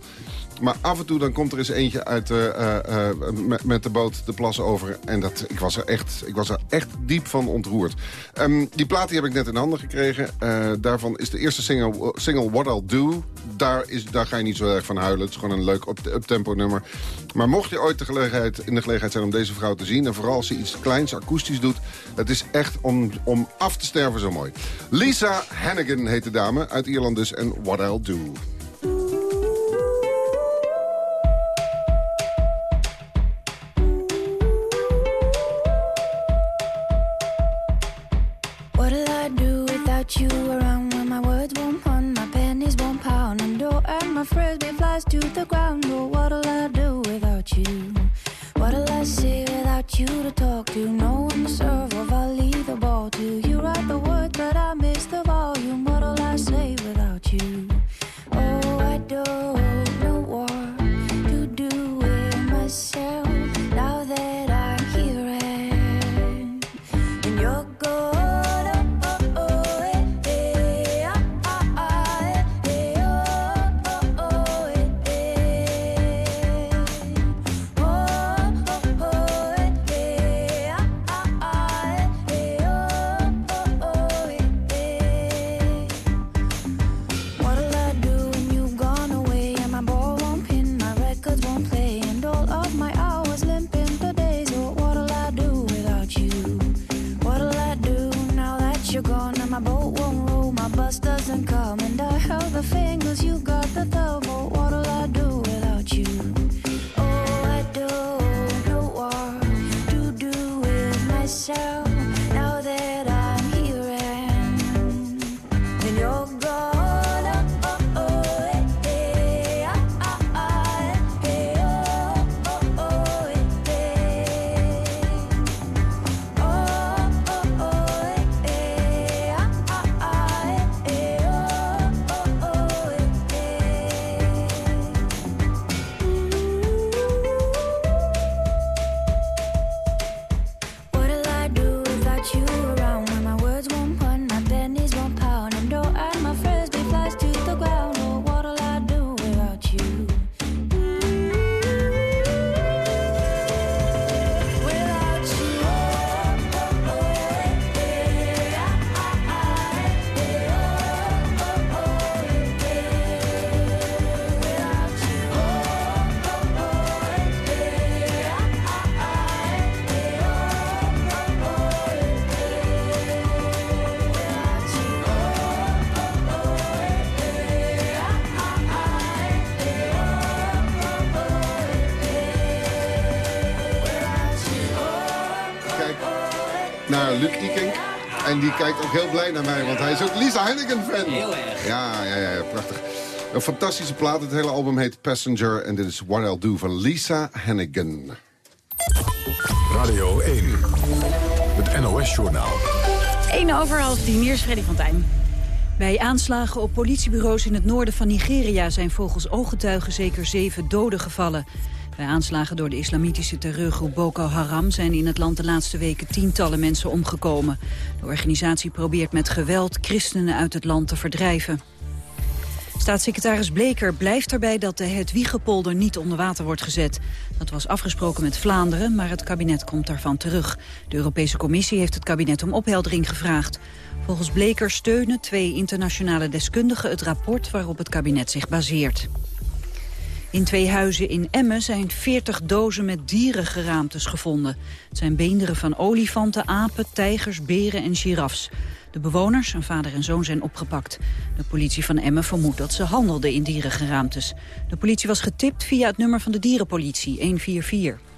Maar af en toe dan komt er eens eentje uit, eh, eh, eh, met, de boot de plassen over. En dat, ik, was er echt, ik was er echt diep van ontroerd. Ehm, die plaat die heb ik net in handen gekregen. Daarvan is de eerste single, single What I'll Do. Daar, is, daar ga je niet zo erg van huilen. Het is gewoon een leuk up- uptempo nummer. Maar mocht je ooit de gelegenheid, in de gelegenheid zijn om deze vrouw te zien... en vooral als ze iets kleins akoestisch doet... het is echt om, om af te sterven zo mooi. Lisa Hannigan heet de dame, uit Ierland dus. En What I'll Do. The ground? What'll I do without you? What'll I say without you to talk to? No one to serve or I'll leave the ball to. You write the words, but I miss the volume. What'll I say without you? The fingers you got the thumb. Oh, what'll I do without you? Oh, I don't know what to do with myself kijkt ook heel blij naar mij, want hij is ook Lisa Hennigan-fan. Heel erg. Ja, ja, ja, prachtig. Een fantastische plaat. Het hele album heet Passenger. En dit is What I'll Do van Lisa Hennigan. Radio 1, het NOS-journaal. 1 over half tien, hier is Freddy van Tijn. Bij aanslagen op politiebureaus in het noorden van Nigeria... zijn volgens ooggetuigen zeker zeven doden gevallen. Bij aanslagen door de islamitische terreurgroep Boko Haram... zijn in het land de laatste weken tientallen mensen omgekomen. De organisatie probeert met geweld christenen uit het land te verdrijven. Staatssecretaris Bleker blijft erbij dat de Hedwiegepolder niet onder water wordt gezet. Dat was afgesproken met Vlaanderen, maar het kabinet komt daarvan terug. De Europese Commissie heeft het kabinet om opheldering gevraagd. Volgens Bleker steunen twee internationale deskundigen het rapport waarop het kabinet zich baseert. In twee huizen in Emmen zijn 40 dozen met dierengeraamtes gevonden. Het zijn beenderen van olifanten, apen, tijgers, beren en giraffes. De bewoners, een vader en zoon, zijn opgepakt. De politie van Emmen vermoedt dat ze handelden in dierengeraamtes. De politie was getipt via het nummer van de dierenpolitie, 144.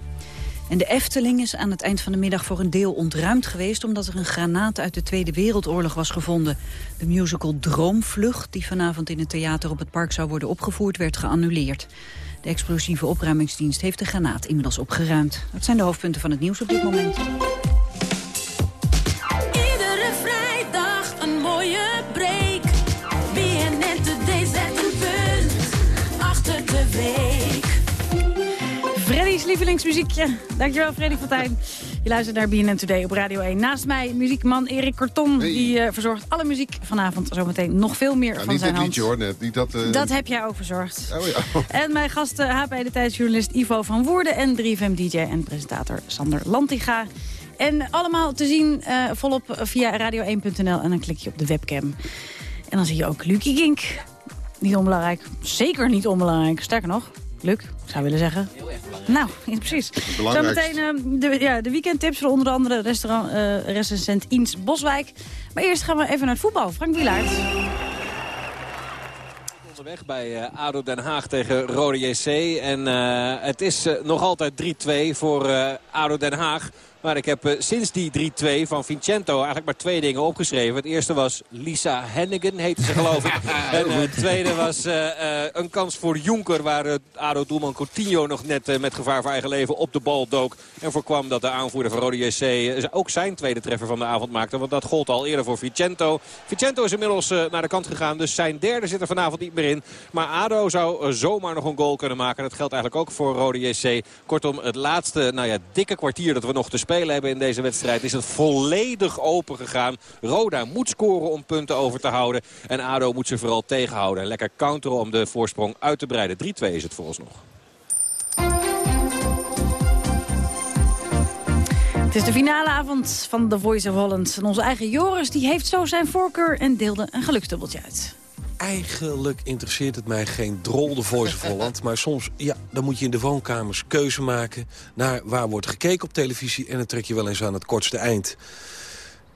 En de Efteling is aan het eind van de middag voor een deel ontruimd geweest... omdat er een granaat uit de Tweede Wereldoorlog was gevonden. De musical Droomvlucht, die vanavond in het theater op het park zou worden opgevoerd... werd geannuleerd. De explosieve opruimingsdienst heeft de granaat inmiddels opgeruimd. Dat zijn de hoofdpunten van het nieuws op dit moment. Lievelingsmuziekje. Dankjewel Freddy Fontijn. Je luistert naar BNN Today op Radio 1. Naast mij muziekman Erik Korton. Die eh, verzorgt alle muziek vanavond. Zometeen nog veel meer Ja, van niet zijn dit hand. liedje hoor, net. Niet dat, eh, Dat heb jij ook verzorgd. Oh ja. <laughs> En mijn gasten HP de tijdsjournalist Ivo van Woerden... en 3FM-dj en presentator Sander Lantiga. En allemaal te zien eh, volop via radio1.nl en dan klik je op de webcam. En dan zie je ook Lucie Gink. Niet onbelangrijk. Zeker niet onbelangrijk. Sterker nog, Luc, ik zou willen zeggen. Heel erg belangrijk. Nou, ja, precies. belangrijkste. Zometeen eh, de, ja, de weekendtips voor onder andere restaurant, eh recensent Iens Boswijk. Maar eerst gaan we even naar het voetbal. Frank Wielaert. Onderweg bij eh, ADO Den Haag tegen Rode JC. En eh, het is nog altijd 3-2 voor eh, ADO Den Haag. Maar ik heb eh, sinds die 3-2 van Vincento eigenlijk maar twee dingen opgeschreven. Het eerste was Lisa Hennigan, heette ze geloof ik. <laughs> en eh, het tweede was eh, eh, een kans voor Jonker... waar eh, ADO-doelman Coutinho nog net eh, met gevaar voor eigen leven op de bal dook. En voorkwam dat de aanvoerder van Rode JC eh, ook zijn tweede treffer van de avond maakte. Want dat gold al eerder voor Vicento. Vicento is inmiddels eh, naar de kant gegaan. Dus zijn derde zit er vanavond niet meer in. Maar ADO zou eh, zomaar nog een goal kunnen maken. Dat geldt eigenlijk ook voor Rode JC. Kortom, het laatste nou ja, dikke kwartier dat we nog te spelen hebben in deze wedstrijd... is het volledig open gegaan. Roda moet scoren om punten over te houden. En ADO moet ze vooral tegenhouden. En lekker counteren om de voorsprong uit te breiden. 3-2 is het voor ons nog. Het is de finale avond van The Voice of Holland. En onze eigen Joris die heeft zo zijn voorkeur en deelde een geluksdubbeltje uit. Eigenlijk interesseert het mij geen drol de Voice of Holland. <laughs> Maar soms, ja, dan moet je in de woonkamers keuze maken... naar waar wordt gekeken op televisie... en dan trek je wel eens aan het kortste eind.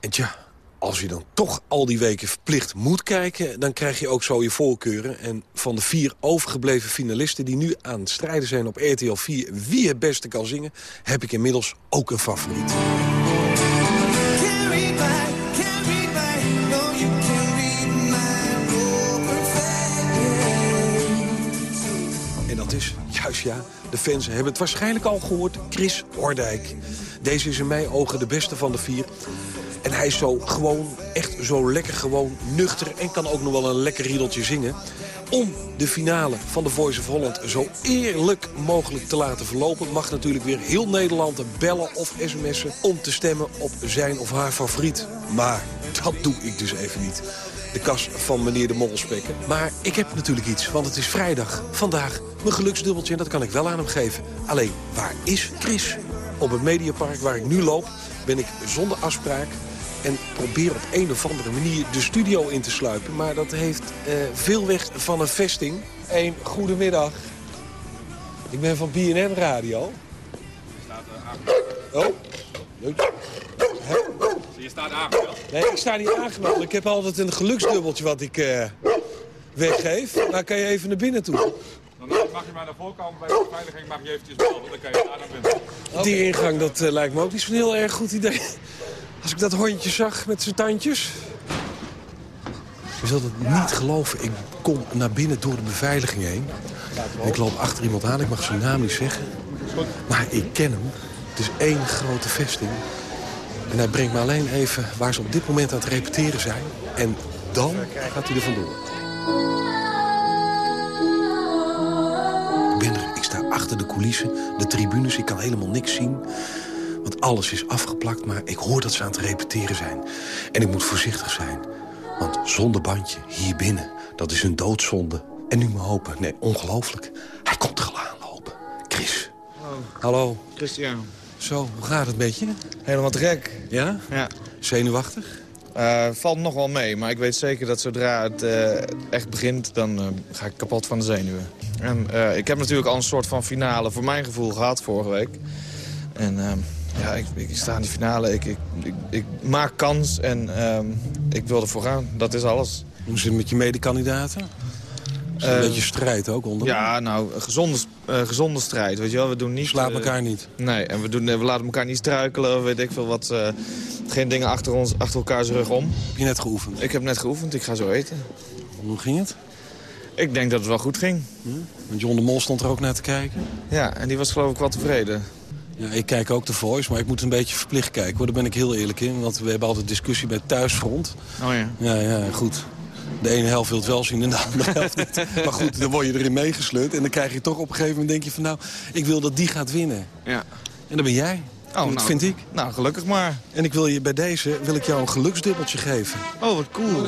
En tja, als je dan toch al die weken verplicht moet kijken... dan krijg je ook zo je voorkeuren. En van de vier overgebleven finalisten die nu aan het strijden zijn op RTL 4... wie het beste kan zingen, heb ik inmiddels ook een favoriet. Juist ja, de fans hebben het waarschijnlijk al gehoord, Chris Hordijk. Deze is in mijn ogen de beste van de vier. En hij is zo gewoon, echt zo lekker gewoon, nuchter... en kan ook nog wel een lekker riedeltje zingen... om de finale van de Voice of Holland zo eerlijk mogelijk te laten verlopen... mag natuurlijk weer heel Nederland bellen of sms'en... om te stemmen op zijn of haar favoriet. Maar dat doe ik dus even niet. De kas van meneer de Mollespekken. Maar ik heb natuurlijk iets, want het is vrijdag. Vandaag mijn geluksdubbeltje en dat kan ik wel aan hem geven. Alleen, waar is Chris? Op het Mediapark waar ik nu loop ben ik zonder afspraak en probeer op een of andere manier de studio in te sluipen. Maar dat heeft eh, veel weg van een vesting. Een goedemiddag. Ik ben van BNN Radio. Oh, leuk. Je staat aangemeld. Nee, ik sta niet aangemeld. Ik heb altijd een geluksdubbeltje wat ik eh, weggeef. Maar kan je even naar binnen toe? Dan mag je maar naar voren komen bij de beveiliging, mag je eventjes melden, dan kan je daar naar binnen. Die ingang, dat eh, lijkt me ook niet zo'n heel erg goed idee. Als ik dat hondje zag met zijn tandjes. Je zult het niet geloven. Ik kom naar binnen door de beveiliging heen. En ik loop achter iemand aan. Ik mag zijn naam niet zeggen. Maar ik ken hem. Het is één grote vesting. En hij brengt me alleen even waar ze op dit moment aan het repeteren zijn. En dan gaat hij er vandoor. Ik ben er. Ik sta achter de coulissen, de tribunes. Ik kan helemaal niks zien. Want alles is afgeplakt, maar ik hoor dat ze aan het repeteren zijn. En ik moet voorzichtig zijn. Want zonder bandje, hier binnen, dat is een doodzonde. En nu me hopen. Nee, ongelooflijk. Hij komt er al aanlopen. Chris. Hallo. Christian. Zo, hoe gaat het met je? Helemaal te gek. Ja? Ja. Zenuwachtig? Eh, valt nog wel mee, maar ik weet zeker dat zodra het eh, echt begint... dan eh, ga ik kapot van de zenuwen. En ik heb natuurlijk al een soort van finale voor mijn gevoel gehad vorige week. En ehm, ja, ik, ik sta in die finale, ik, ik, ik, ik maak kans en ehm, ik wil ervoor gaan. Dat is alles. Hoe zit het met je medekandidaten? Een Eh, beetje strijd ook onder? Ja, nou, gezonde, eh, gezonde strijd, weet je wel. We doen niet... Slaat eh, elkaar niet? Nee, en we, doen, we laten elkaar niet struikelen, weet ik veel wat. eh, geen dingen achter, ons, achter elkaars rug om. Heb je net geoefend? Ik heb net geoefend, ik ga zo eten. Hoe ging het? Ik denk dat het wel goed ging. Want John de Mol stond er ook naar te kijken. Ja, en die was geloof ik wel tevreden. Ja, ik kijk ook de Voice, maar ik moet een beetje verplicht kijken. Hoor. Daar ben ik heel eerlijk in, want we hebben altijd discussie bij Thuisfront. Oh ja. Ja, ja, goed. De ene helft wil het wel zien en de andere <laughs> helft niet. Maar goed, dan word je erin meegesleurd. En dan krijg je toch op een gegeven moment denk je van... nou, ik wil dat die gaat winnen. Ja. En dan ben jij. Oh, dat nou, vind ik. Nou, gelukkig maar. En ik wil je bij deze wil ik jou een geluksdubbeltje geven. Oh, wat cool.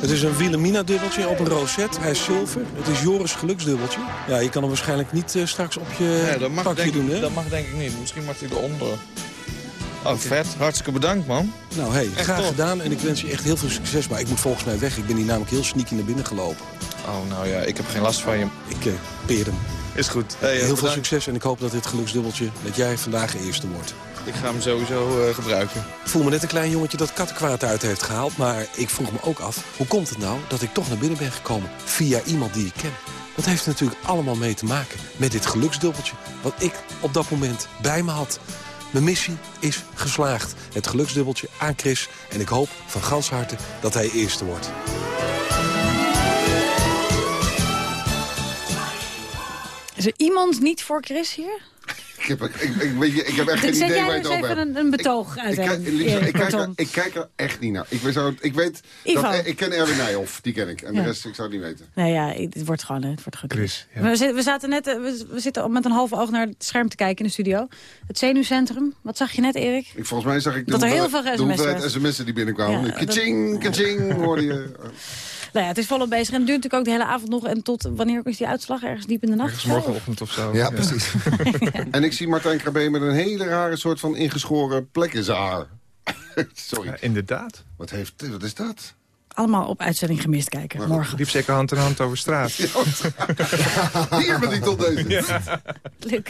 Het is een Wilhelmina-dubbeltje op een rooset. Hij is zilver. Het is Joris geluksdubbeltje. Ja, je kan hem waarschijnlijk niet eh, straks op je Nee, dat mag, pakje denk, doen, hè? dat mag denk ik niet. Misschien mag hij eronder. Oh, vet. Hartstikke bedankt, man. Nou, hey, Echt graag gedaan. En ik wens je echt heel veel succes. Maar ik moet volgens mij weg. Ik ben hier namelijk heel sneaky naar binnen gelopen. Oh, nou ja, ik heb geen last van je. Ik eh, peer hem. Is goed. Hey, heel veel succes en ik hoop dat dit geluksdubbeltje... dat jij vandaag de eerste wordt. Ik ga hem sowieso eh, gebruiken. Ik voel me net een klein jongetje dat kattenkwaad uit heeft gehaald. Maar ik vroeg me ook af, hoe komt het nou dat ik toch naar binnen ben gekomen... via iemand die ik ken? Dat heeft natuurlijk allemaal mee te maken met dit geluksdubbeltje... wat ik op dat moment bij me had. Mijn missie is geslaagd. Het geluksdubbeltje aan Chris. En ik hoop van gans harte dat hij eerste wordt. Is er iemand niet voor Chris hier? Ik heb, ik, ik, weet je, ik heb echt geen idee jij waar je het over even hebt. een, een betoog uit Ik, Lisa, Erik ik, kijk er, ik kijk er echt niet naar. Ik ik weet Ivo. dat, ik ken Erwin Nijhoff, die ken ik. En Ja. de rest, ik zou het niet weten. Nou ja, het wordt gewoon, het wordt gewoon Chris, ja. We, zitten, we, zaten net, eh, we, we zitten met een half oog naar het scherm te kijken in de studio. Het zenuwcentrum. Wat zag je net, Erik? Ik, volgens mij zag ik de Dat er heel veel sms'en sms'en die binnenkwamen. Ja, Kaching, kaching, hoorde je. <laughs> Nou ja, het is volop bezig. En het duurt natuurlijk ook de hele avond nog. En tot wanneer is die uitslag? Ergens diep in de nacht? of zo? Morgenochtend of zo. Ja, precies. <laughs> En ik zie Martijn Krabbe met een hele rare soort van ingeschoren plek in zijn haar. <laughs> Sorry. inderdaad. Wat, heeft, wat is dat? Allemaal op uitzending gemist kijken morgen. Liep zeker hand in hand over straat. <laughs> Hier ben ik tot deze. Luc.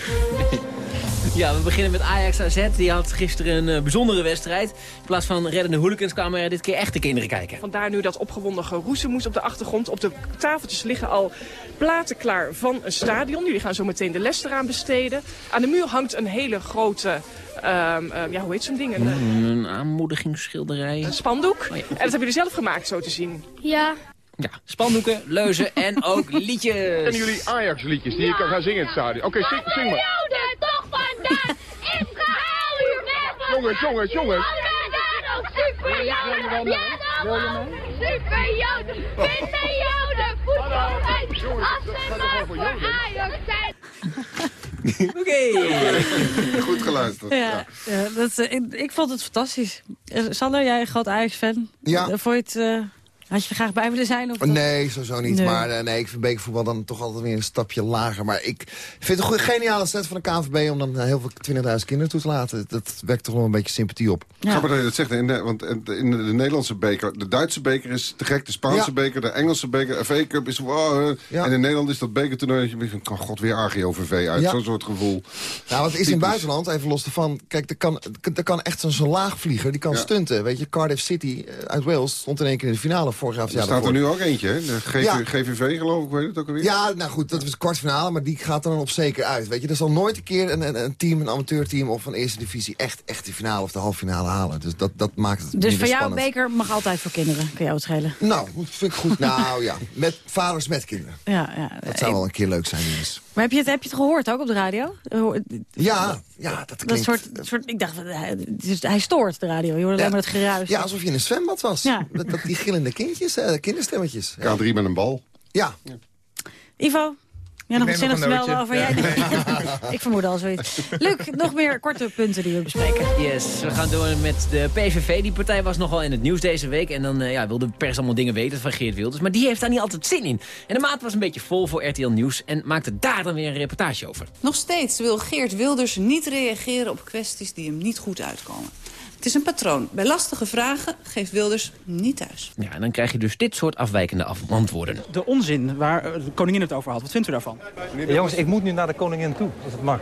Ja, we beginnen met Ajax AZ. Die had gisteren een eh, bijzondere wedstrijd. In plaats van reddende hooligans kwamen er dit keer echte kinderen kijken. Vandaar nu dat opgewonden geroezemoes op de achtergrond. Op de tafeltjes liggen al platen klaar van een stadion. Jullie gaan zo meteen de les eraan besteden. Aan de muur hangt een hele grote... ehm, ehm, ja, hoe heet zo'n ding? Een, Een aanmoedigingsschilderij. een spandoek. En dat hebben jullie zelf gemaakt, zo te zien. Ja. Ja, spandoeken, leuzen en ook <laughs> liedjes. En jullie Ajax-liedjes die je kan gaan zingen in het stadion. Oké, zing, zing maar. Joden, toch vandaan! Ik ga hier weg! Jongens, jongens, jongens. Ja, dan super Joden! Ja, dan super Joden! Vinden Joden voetbal uit! Als ze maar voor Ajax zijn! Oké. <laughs> Goed geluisterd. Ja, ja, dat, eh, ik, ik vond het fantastisch. Eh, Sander, jij een groot Ajax-fan. Ja. Vond je het, eh, had je er graag bij willen zijn? Of Nee, sowieso niet. Nee. Maar eh, nee, ik vind bekervoetbal dan toch altijd weer een stapje lager. Maar ik vind het een goede, geniale set van de KNVB... om dan eh, heel veel 20.000 kinderen toe te laten. Dat wekt toch wel een beetje sympathie op. Grappig dat je dat zegt. In de, want in de, in de Nederlandse beker, de Duitse beker is te gek. De Spaanse Ja. beker, de Engelse beker, de FA Cup is... Wow, eh. En in Nederland is dat bekertoernooi dat je denkt, kan god weer AGOVV uit. Ja. Zo'n soort gevoel. Nou, wat is in het buitenland, even los ervan... Kijk, er kan, er kan echt zo'n zo'n laagvlieger, die kan Ja. stunten. Weet je, Cardiff City eh, uit Wales stond in één keer in de finale vorig jaar. Er staat er nu ook eentje, hè? De GV, Ja. GVV geloof ik, weet het ook alweer? Ja, nou goed, dat was de kwartfinale, maar die gaat er dan op zeker uit. Weet je, er zal nooit een keer een, een, een team, een amateurteam of een eerste divisie echt, echt de finale of de halve finale halen. Dus dat, dat maakt het Dus voor jou, spannend. beker mag altijd voor kinderen. Kan jou het schelen? Nou, vind ik goed. nou ja, met vaders met kinderen. Ja, ja. Dat zou wel een keer leuk zijn, jongens. Maar heb je, het, heb je het gehoord ook op de radio? Ja, ja, dat Dat klinkt... soort, soort, ik dacht, eh, is- hij stoort de radio. Je hoort alleen maar het geruis. Ja, alsof je in een zwembad was. Ja. Dat, dat die gillende kindjes, eh, kinderstemmetjes. Ja. K3 met een bal. Ja. Ivo, jij nog wat zinnigs nootje. over jij? <laughs> ik vermoed al zoiets. Luc, nog meer korte punten die we bespreken. Yes, we gaan door met de PVV. Die partij was nogal in het nieuws deze week. En dan eh, ja, wil de pers allemaal dingen weten van Geert Wilders. Maar die heeft daar niet altijd zin in. En de maat was een beetje vol voor RTL Nieuws. En maakte daar dan weer een reportage over. Nog steeds wil Geert Wilders niet reageren op kwesties die hem niet goed uitkomen. Het is een patroon. Bij lastige vragen geeft Wilders niet thuis. Ja, en dan krijg je dus dit soort afwijkende af- antwoorden. De onzin waar eh, de koningin het over had, wat vindt u daarvan? jongens, ik moet nu naar de koningin toe, als het mag.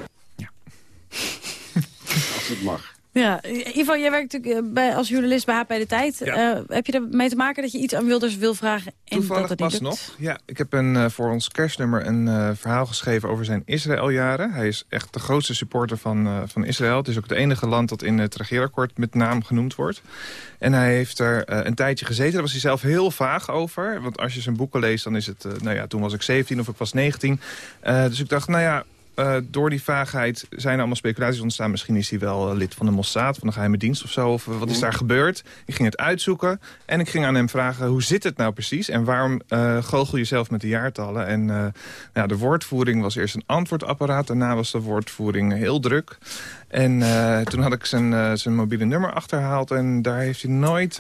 Als het mag. Ja, Ivo, jij werkt natuurlijk eh, bij, als journalist bij HP De Tijd. Ja. Eh, heb je ermee te maken dat je iets aan Wilders wil vragen en Toevallig dat het pas nog. Ja, ik heb een, eh, voor ons kerstnummer een verhaal geschreven over zijn Israëljaren. Hij is echt de grootste supporter van, van Israël. Het is ook het enige land dat in het regeerakkoord met naam genoemd wordt. En hij heeft er een tijdje gezeten. Daar was hij zelf heel vaag over. Want als je zijn boeken leest, dan is het... nou ja, toen was ik 17 of ik was 19. Eh, dus ik dacht, nou ja... eh, door die vaagheid zijn er allemaal speculaties ontstaan. Misschien is hij wel eh, lid van de Mossad, van de geheime dienst of zo. Of eh, wat is daar gebeurd? Ik ging het uitzoeken. En ik ging aan hem vragen, hoe zit het nou precies? En waarom eh goochel je zelf met de jaartallen? En nou, de woordvoering was eerst een antwoordapparaat. Daarna was de woordvoering heel druk. En toen had ik zijn, zijn mobiele nummer achterhaald. En daar heeft hij nooit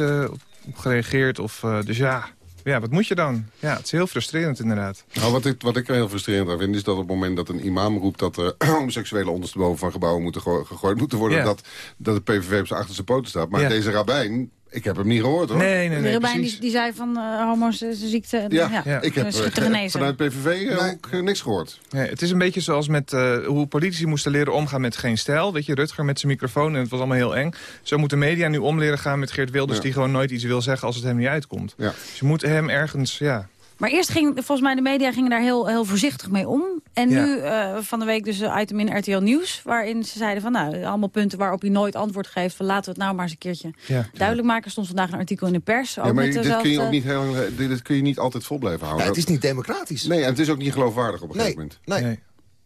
op gereageerd. Of, dus ja... Ja, wat moet je dan? Ja, het is heel frustrerend inderdaad. Nou, wat, ik, wat ik er heel frustrerend aan vind... is dat op het moment dat een imam roept... dat er <clears throat> homoseksuelen ondersteboven van gebouwen moeten gego- gegooid moeten worden... Ja. Dat, dat de PVV op zijn achterste poten staat. Maar Ja. deze rabbijn, ik heb hem niet gehoord hoor. Nee, nee, de rabijn die, die zei van eh homo's is een ziekte. en, Ja, ik heb eh, vanuit PVV eh, ook niks gehoord. Nee, het is een beetje zoals met eh, hoe politici moesten leren omgaan met geen stijl. Weet je, Rutger met zijn microfoon en het was allemaal heel eng. Zo moet de media nu om leren gaan met Geert Wilders... Ja. die gewoon nooit iets wil zeggen als het hem niet uitkomt. Dus je moet hem ergens, ja... Maar eerst ging, volgens mij, de media gingen daar heel, heel voorzichtig mee om. En Ja. nu, eh, van de week dus een item in RTL Nieuws... waarin ze zeiden van, nou, allemaal punten waarop hij nooit antwoord geeft... van laten we het nou maar eens een keertje Ja. duidelijk maken. Er stond vandaag een artikel in de pers. Ook Ja, maar met dit kun je ook niet heel, dit, kun je niet altijd vol blijven houden. Ja, het is niet democratisch. Nee, en het is ook niet geloofwaardig op een gegeven moment. Nee.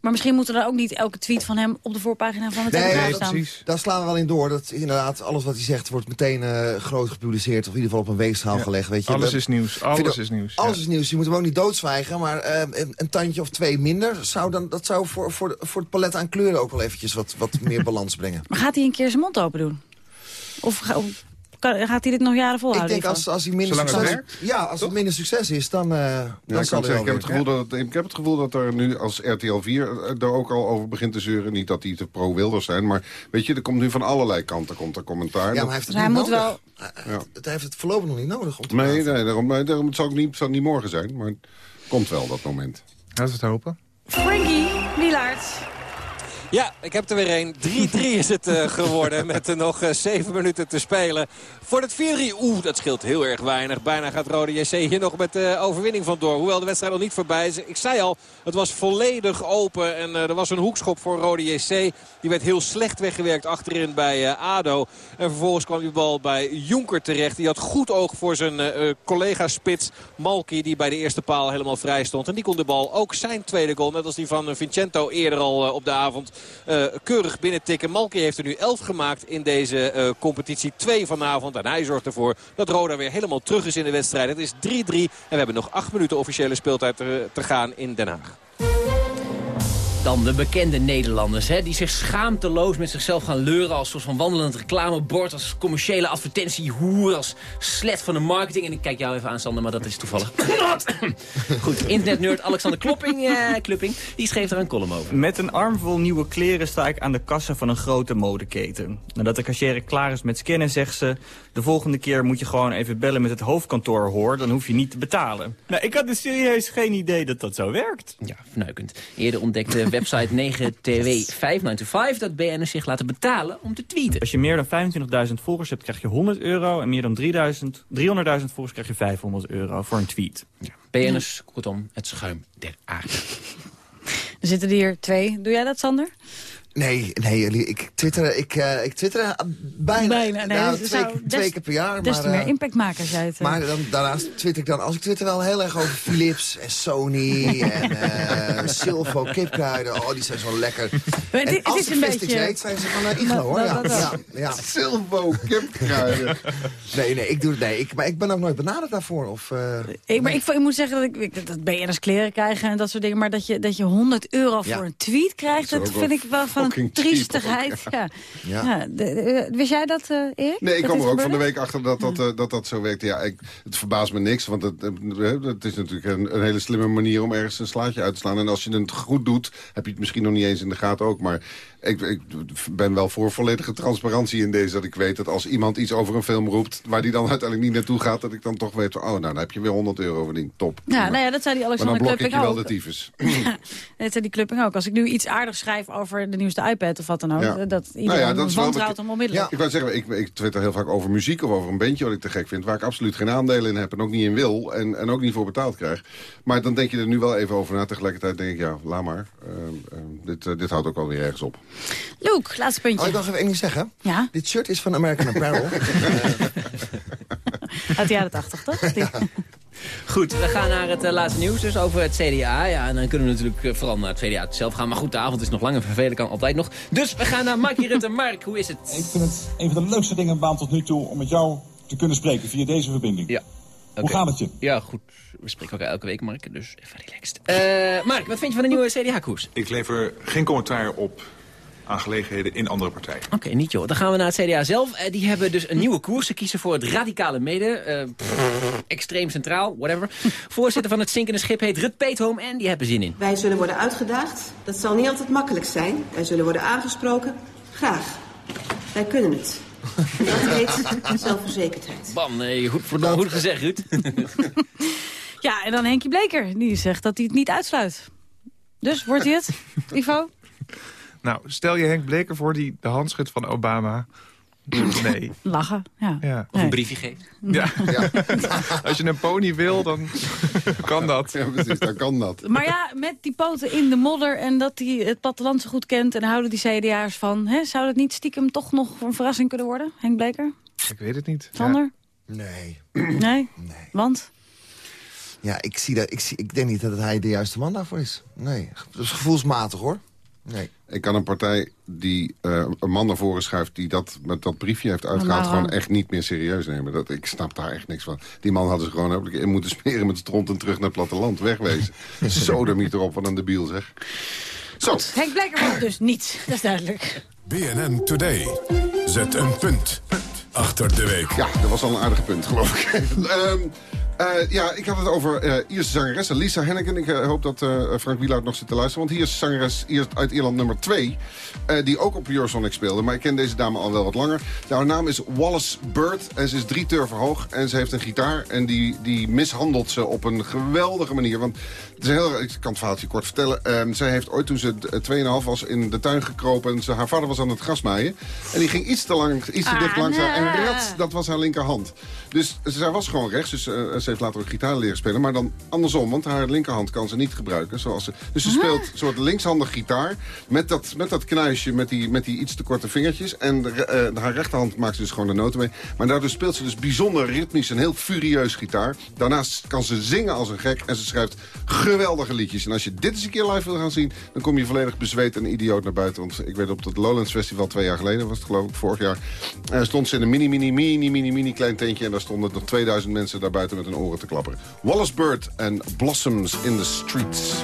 Maar misschien moeten er ook niet elke tweet van hem... op de voorpagina van het Nee, Telegraaf dat- staan. daar slaan we wel in door. Dat inderdaad, alles wat hij zegt wordt meteen eh, groot gepubliceerd. Of in ieder geval op een weegschaal Ja. gelegd. Weet je. Alles Dat- is nieuws, alles is nieuws, Alles ja. is nieuws. Je moet hem ook niet doodzwijgen. Maar eh, een, een tandje of twee minder, zou dan, dat zou voor, voor, de- voor het palet aan kleuren ook wel eventjes wat, wat meer <laughs> balans brengen. Maar gaat hij een keer zijn mond open doen? Of ga- of kan- gaat hij dit nog jaren Ik volhouden? denk Ivo? als, als hij minder Zolang het succes... werkt, ja, als het minder succes is, dan, eh Ja, dan ik, kan zeggen, ik, heb het gevoel dat, ik heb het gevoel dat er nu als RTL 4 er ook al over begint te zeuren. Niet dat die te pro-Wilders zijn, maar weet je, er komt nu van allerlei kanten komt er commentaar. Ja, maar hij heeft het Hij niet moet nodig. wel... ja. Hij heeft het voorlopig nog niet nodig om te Nee, praten. nee daarom, nee, daarom het zal, ook niet, zal niet morgen zijn, maar het komt wel dat moment. Laten we het hopen. Frankie Wielaert. Ja, ik heb er weer een. 3-3 <laughs> is het eh, geworden met er nog eh, 7 minuten te spelen. Voor het 4-3, oeh, dat scheelt heel erg weinig. Bijna gaat Rode JC hier nog met de overwinning vandoor. Hoewel de wedstrijd nog niet voorbij is. Ik zei al, het was volledig open. En eh, er was een hoekschop voor Rode JC. Die werd heel slecht weggewerkt achterin bij eh, ADO. En vervolgens kwam die bal bij Jonker terecht. Die had goed oog voor zijn eh, eh, collega-spits Malki. Die bij de eerste paal helemaal vrij stond. En die kon de bal ook zijn tweede goal. Net als die van eh, Vincento eerder al eh, op de avond eh, keurig binnentikken. Malki heeft er nu 11 gemaakt in deze eh, competitie. Twee vanavond. En hij zorgt ervoor dat Roda weer helemaal terug is in de wedstrijd. Het is 3-3. En we hebben nog 8 minuten officiële speeltijd te gaan in Den Haag. Dan de bekende Nederlanders, hè, die zich schaamteloos met zichzelf gaan leuren... als soort van wandelend reclamebord, als commerciële advertentiehoer... als slet van de marketing. En ik kijk jou even aan, Sander, maar dat is toevallig. <laughs> Goed, internetnerd Alexander Klopping, eh, Klupping, die schreef er een column over. Met een arm vol nieuwe kleren sta ik aan de kassa van een grote modeketen. Nadat de cashier klaar is met scannen, zegt ze... de volgende keer moet je gewoon even bellen met het hoofdkantoor, hoor. Dan hoef je niet te betalen. Nou, ik had dus serieus geen idee dat dat zo werkt. Ja, fnuikend. Eerder ontdekte website <laughs> 9tw5925 dat BN'ers zich laten betalen om te tweeten. Als je meer dan 25.000 volgers hebt, krijg je 100 euro. En meer dan 3.000 300.000 volgers krijg je 500 euro voor een tweet. BN'ers, kortom, het schuim der aarde. <laughs> Er zitten er hier twee. Doe jij dat, Sander? Nee, nee, ik twitter, ik, eh, ik twitter eh, bijna, Bijna, nee, dat twee, zou twee des- keer per jaar. Des maar, te meer eh, impact maken als jij het... Maar dan, daarnaast twitter ik dan, als ik twitter wel heel erg over Philips en Sony <laughs> en eh Silvo, kipkruiden. Oh, die zijn zo lekker. Maar het- en het als is ik een vistix beetje- eet, zijn ze van uh, Iglo, hoor. Ja, ja, ja. Silvo, kipkruiden. <laughs> Nee, nee, ik doe het, nee. Ik, maar ik ben ook nooit benaderd daarvoor. Of, eh, Ik, maar ik, ik moet zeggen dat ik, ik dat BN'ers kleren krijgen en dat soort dingen. Maar dat je, dat je 100 euro Ja. voor een tweet krijgt, Dat dat vind ik wel van een triestigheid. Ja. Ja. Ja, de- de- wist jij dat, eh Erik? Nee, ik Dat kwam er ook van de week achter dat dat, eh, dat, dat zo werkte. Ja, ik, het verbaast me niks, want het, eh, het is natuurlijk een, een hele slimme manier om ergens een slaatje uit te slaan. En als je het goed doet, heb je het misschien nog niet eens in de gaten ook. Maar ik, ik ben wel voor volledige transparantie in deze. Dat ik weet dat als iemand iets over een film roept... waar die dan <laughs> uiteindelijk niet naartoe gaat... dat ik dan toch weet, oh, nou, dan heb je weer 100 euro verdiend. Top. Ja, nou ja, dat zei die maar dan Alexander blok ik Klupping je wel ook. de tyfus. <laughs> Dat zei die Klupping ook. Als ik nu iets aardigs schrijf over de nieuwste iPad of wat dan ook, Ja. dat Nou iedereen ja, dat wantrouwt hem onmiddellijk. Ik wou zeggen, ik, ik twitter heel vaak over muziek of over een bandje wat ik te gek vind... waar ik absoluut geen aandelen in heb en ook niet in wil en, en ook niet voor betaald krijg. Maar dan denk je er nu wel even over na. Tegelijkertijd denk ik, ja, laat maar. Ehm, ehm, dit, eh, dit houdt ook wel weer ergens op. Luke, laatste puntje. Oh, ik nog even één ding zeggen. Ja? Dit shirt is van American Apparel. <laughs> Uit de jaren 80, toch? <laughs> Goed, we gaan naar het eh, laatste nieuws, dus over het CDA. Ja, en dan kunnen we natuurlijk eh, vooral naar het CDA zelf gaan. Maar goed, de avond is nog lang en vervelen kan altijd nog. Dus we gaan naar Markie Rutte. <laughs> Mark, hoe is het? Ik vind het een van de leukste dingen baan tot nu toe om met jou te kunnen spreken via deze verbinding. Ja. Hoe gaat het je? Ja, goed. We spreken elkaar elke week, Mark, dus even relaxed. Eh Mark, wat vind je van de nieuwe CDA-koers? Ik lever geen commentaar op aangelegenheden in andere partijen. Oké, niet joh. Dan gaan we naar het CDA zelf. Eh, die hebben dus een nieuwe koers. Ze kiezen voor het radicale midden. eh, pff, extreem centraal, whatever. Voorzitter van het zinkende schip heet Rut Peethoom en die hebben zin in. Wij zullen worden uitgedaagd. Dat zal niet altijd makkelijk zijn. Wij zullen worden aangesproken. Graag. Wij kunnen het. En dat heet zelfverzekerdheid. Bam, nee, goed, verdomme goed gezegd, Ruud. Ja, en dan Henkie Bleker. Die zegt dat hij het niet uitsluit. Dus, wordt hij het, Ivo? Nou, stel je Henk Bleker voor die de hand schudt van Obama. Nee. <laughs> Lachen, ja. Ja. Of een briefje geeft. Ja. <laughs> <laughs> Als je een pony wil, dan kan dat. Ja, precies, dan kan dat. Maar ja, met die poten in de modder en dat hij het platteland zo goed kent... en houden die CDA'ers van... Hè, zou dat niet stiekem toch nog een verrassing kunnen worden, Henk Bleker? Ik weet het niet. Sander? Nee. Nee? Want? Ja, ik, zie dat, ik, zie, ik denk niet dat hij de juiste man daarvoor is. Nee, dat is gevoelsmatig hoor. Nee. Ik kan een partij die eh, een man naar voren schuift... die dat met dat briefje heeft uitgehaald... Gewoon echt niet meer serieus nemen. Dat, ik snap daar echt niks van. Die man hadden ze gewoon hopelijk in moeten <laughs> smeren met stront... en terug naar het platteland. Wegwezen. <laughs> Sodemiet erop, wat een debiel zeg. Zo. Henk Bleker wordt dus niet, dat is duidelijk. BNN Today. Zet een punt achter de week. Ja, dat was al een aardig punt, geloof ik. <laughs> Ehm, eh, ja, ik had het over eh Ierse zangeres Lisa Henneken. Ik eh, hoop dat eh, Frank Wielaert nog zit te luisteren. Want hier is zangeres Iers- uit Ierland nummer 2. die ook op Eurosonic speelde. Maar ik ken deze dame al wel wat langer. Nou, haar naam is Wallace Bird. En ze is drie turven hoog. En ze heeft een gitaar. En die, die mishandelt ze op een geweldige manier. Want het is een heel, ik kan het verhaaltje kort vertellen. Ehm, zij heeft ooit toen ze eh, 2,5 was in de tuin gekropen. En ze, haar vader was aan het grasmaaien. En die ging iets te, lang, iets te dicht Ah, langs haar. En dat was haar linkerhand. Dus zij was gewoon rechts. Dus eh, ze heeft later ook gitaar leren spelen. Maar dan andersom, want haar linkerhand kan ze niet gebruiken. Zoals ze, dus ze speelt een soort linkshandig gitaar. Met dat, met dat knuisje, met die, met die iets te korte vingertjes. En de, eh, haar rechterhand maakt ze dus gewoon de noten mee. Maar daardoor speelt ze dus bijzonder ritmisch en heel furieus gitaar. Daarnaast kan ze zingen als een gek. En ze schrijft geweldige liedjes. En als je dit eens een keer live wil gaan zien... dan kom je volledig bezweet en idioot naar buiten. Want ik weet op het Lowlands Festival twee jaar geleden... was het geloof ik vorig jaar... eh, stond ze in een mini, mini, mini, mini, mini klein tentje... en daar stonden nog 2000 mensen daar buiten met hun oren te klapperen. Wallace Bird en Blossoms in the Streets.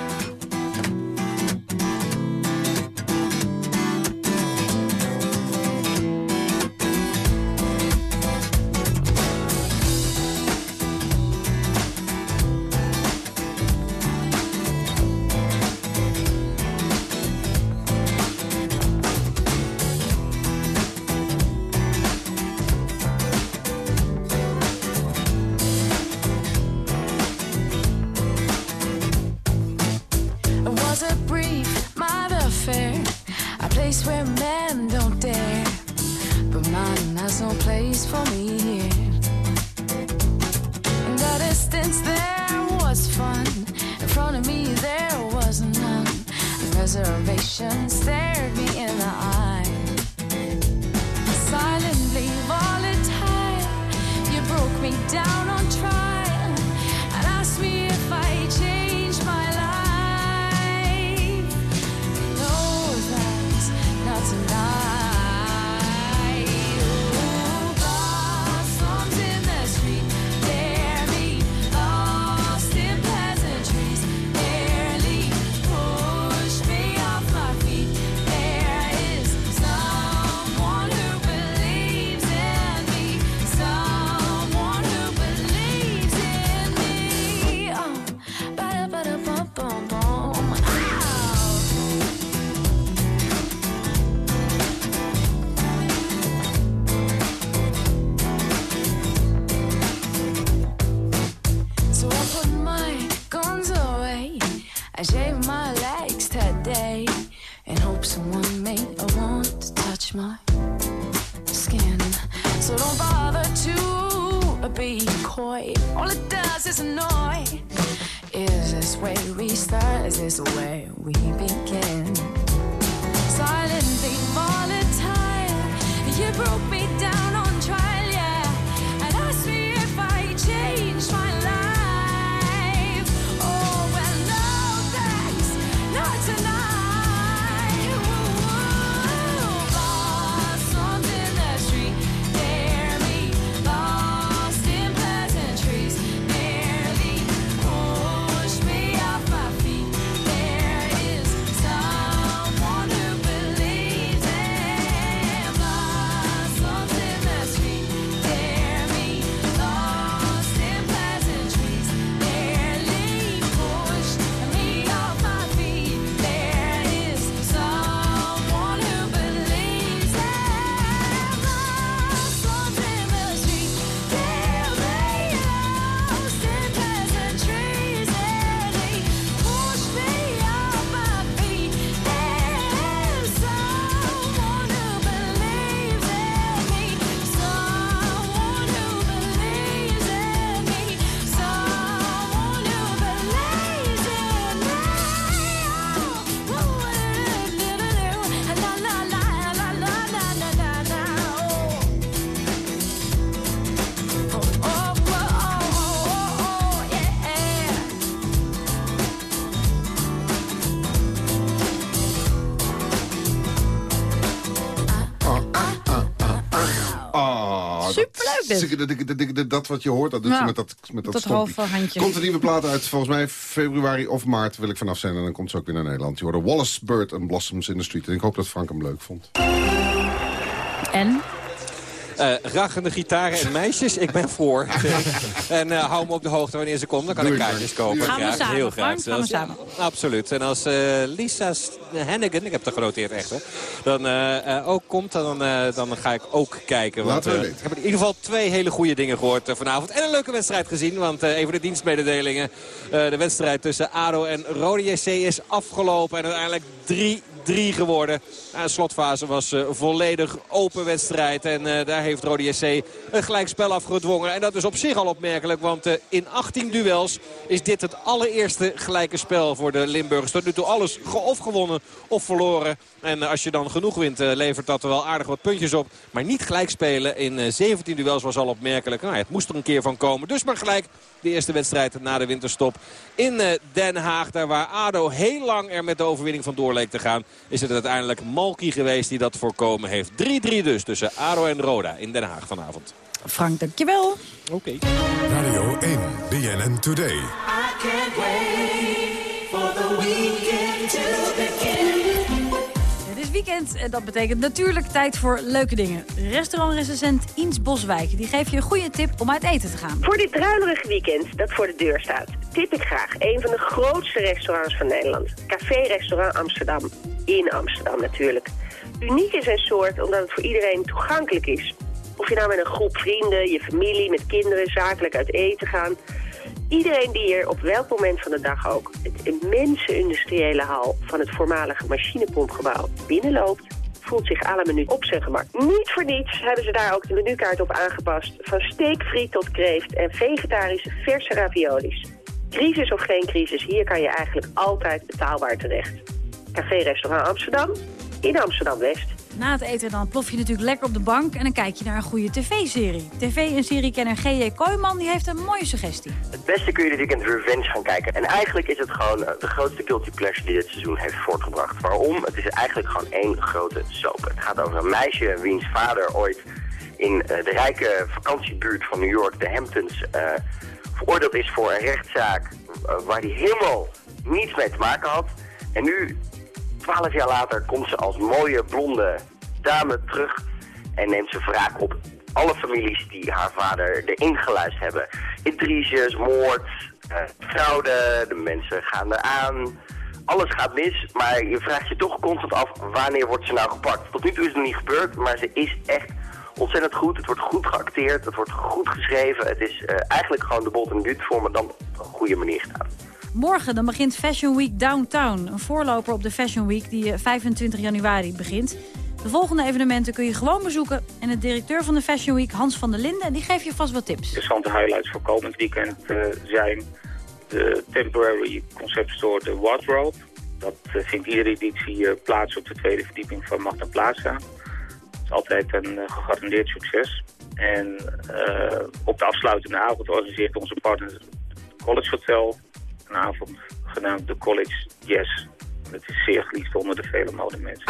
Dit. dat- wat je hoort, dat doet ze met dat, met dat, dat halve handje. Komt een nieuwe plaat uit, volgens mij februari of maart wil ik vanaf zijn. En dan komt ze ook weer naar Nederland. Je hoorde Wallace Bird and Blossoms in the Street. En ik hoop dat Frank hem leuk vond. En? Eh rachende gitaren en meisjes, ik ben voor. <laughs> en eh, hou me op de hoogte wanneer ze komt. Dan kan ik kaartjes kopen. Gaan we samen, heel graag gaan we samen. Absoluut. En als eh, Lisa Hennigan, ik heb het genoteerd echt, hè, dan eh, eh, ook komt, dan, eh, dan ga ik ook kijken. Want Laten we eh, weten. ik heb in ieder geval twee hele goede dingen gehoord eh, vanavond. En een leuke wedstrijd gezien, want eh, even de dienstmededelingen. Eh, de wedstrijd tussen ADO en Rode JC is afgelopen. En uiteindelijk 3-3 geworden. De slotfase was eh, volledig open wedstrijd. En eh, daar heeft Rode JC een gelijkspel afgedwongen. En dat is op zich al opmerkelijk. Want eh, in 18 duels is dit het allereerste gelijke spel voor de Limburgers. Tot nu toe alles of gewonnen of verloren. En als je dan genoeg wint, levert dat wel aardig wat puntjes op. Maar niet gelijk spelen in eh, 17 duels was al opmerkelijk. Nou, het moest er een keer van komen. Dus maar gelijk de eerste wedstrijd na de winterstop in eh, Den Haag. Daar waar ADO heel lang er met de overwinning van leek te gaan... is het uiteindelijk Malky geweest die dat voorkomen heeft. 3-3 dus tussen ADO en Roda in Den Haag vanavond. Frank, dankjewel. Oké. Radio 1, BNN Today. Het is weekend en dat betekent natuurlijk tijd voor leuke dingen. Restaurantrecensent Iens Boswijk die geeft je een goede tip om uit eten te gaan. Voor dit druilerige weekend dat voor de deur staat, tip ik graag een van de grootste restaurants van Nederland. Café-restaurant Amsterdam. In Amsterdam natuurlijk. Uniek in zijn soort omdat het voor iedereen toegankelijk is. Of je nou met een groep vrienden, je familie, met kinderen zakelijk uit eten gaan. Iedereen die er op welk moment van de dag ook het immense industriële hal van het voormalige machinepompgebouw binnenloopt, voelt zich la menu op zijn gemak. Niet voor niets hebben ze daar ook de menukaart op aangepast. Van steekfriet tot kreeft en vegetarische verse raviolis. Crisis of geen crisis, hier kan je eigenlijk altijd betaalbaar terecht. Café-restaurant Amsterdam in Amsterdam-West. Na het eten dan plof je natuurlijk lekker op de bank en dan kijk je naar een goede tv-serie. TV- en seriekenner G.J. Kooijman die heeft een mooie suggestie. Het beste kun je dit weekend Revenge gaan kijken. En eigenlijk is het gewoon eh, de grootste guilty die dit seizoen heeft voortgebracht. Waarom? Het is eigenlijk gewoon één grote soap. Het gaat over een meisje wiens vader ooit in eh, de rijke vakantiebuurt van New York, de Hamptons, eh, veroordeeld is voor een rechtszaak waar hij helemaal niets mee te maken had. En nu, twaalf jaar later, komt ze als mooie blonde dame terug en neemt ze wraak op alle families die haar vader erin geluisterd hebben. Intriges, moord, eh, fraude, de mensen gaan eraan. Alles gaat mis, maar je vraagt je toch constant af wanneer wordt ze nou gepakt. Tot nu toe is het nog niet gebeurd, maar ze is echt ontzettend goed. Het wordt goed geacteerd, het wordt goed geschreven. Het is eh, eigenlijk gewoon de bot en de voor me dan op een goede manier gedaan. Morgen dan begint Fashion Week Downtown. Een voorloper op de Fashion Week die eh, 25 januari begint. De volgende evenementen kun je gewoon bezoeken. En de directeur van de Fashion Week, Hans van der Linden, die geeft je vast wat tips. Interessante highlights voor komend weekend eh, zijn de temporary concept store de Wardrobe. Dat eh, vindt iedere editie eh, plaats op de tweede verdieping van Magna Plaza. Het is altijd een eh, gegarandeerd succes. En eh, op de afsluitende avond organiseert onze partner het College Hotel een avond genaamd de College Yes. Het is zeer geliefd onder de vele modemensen.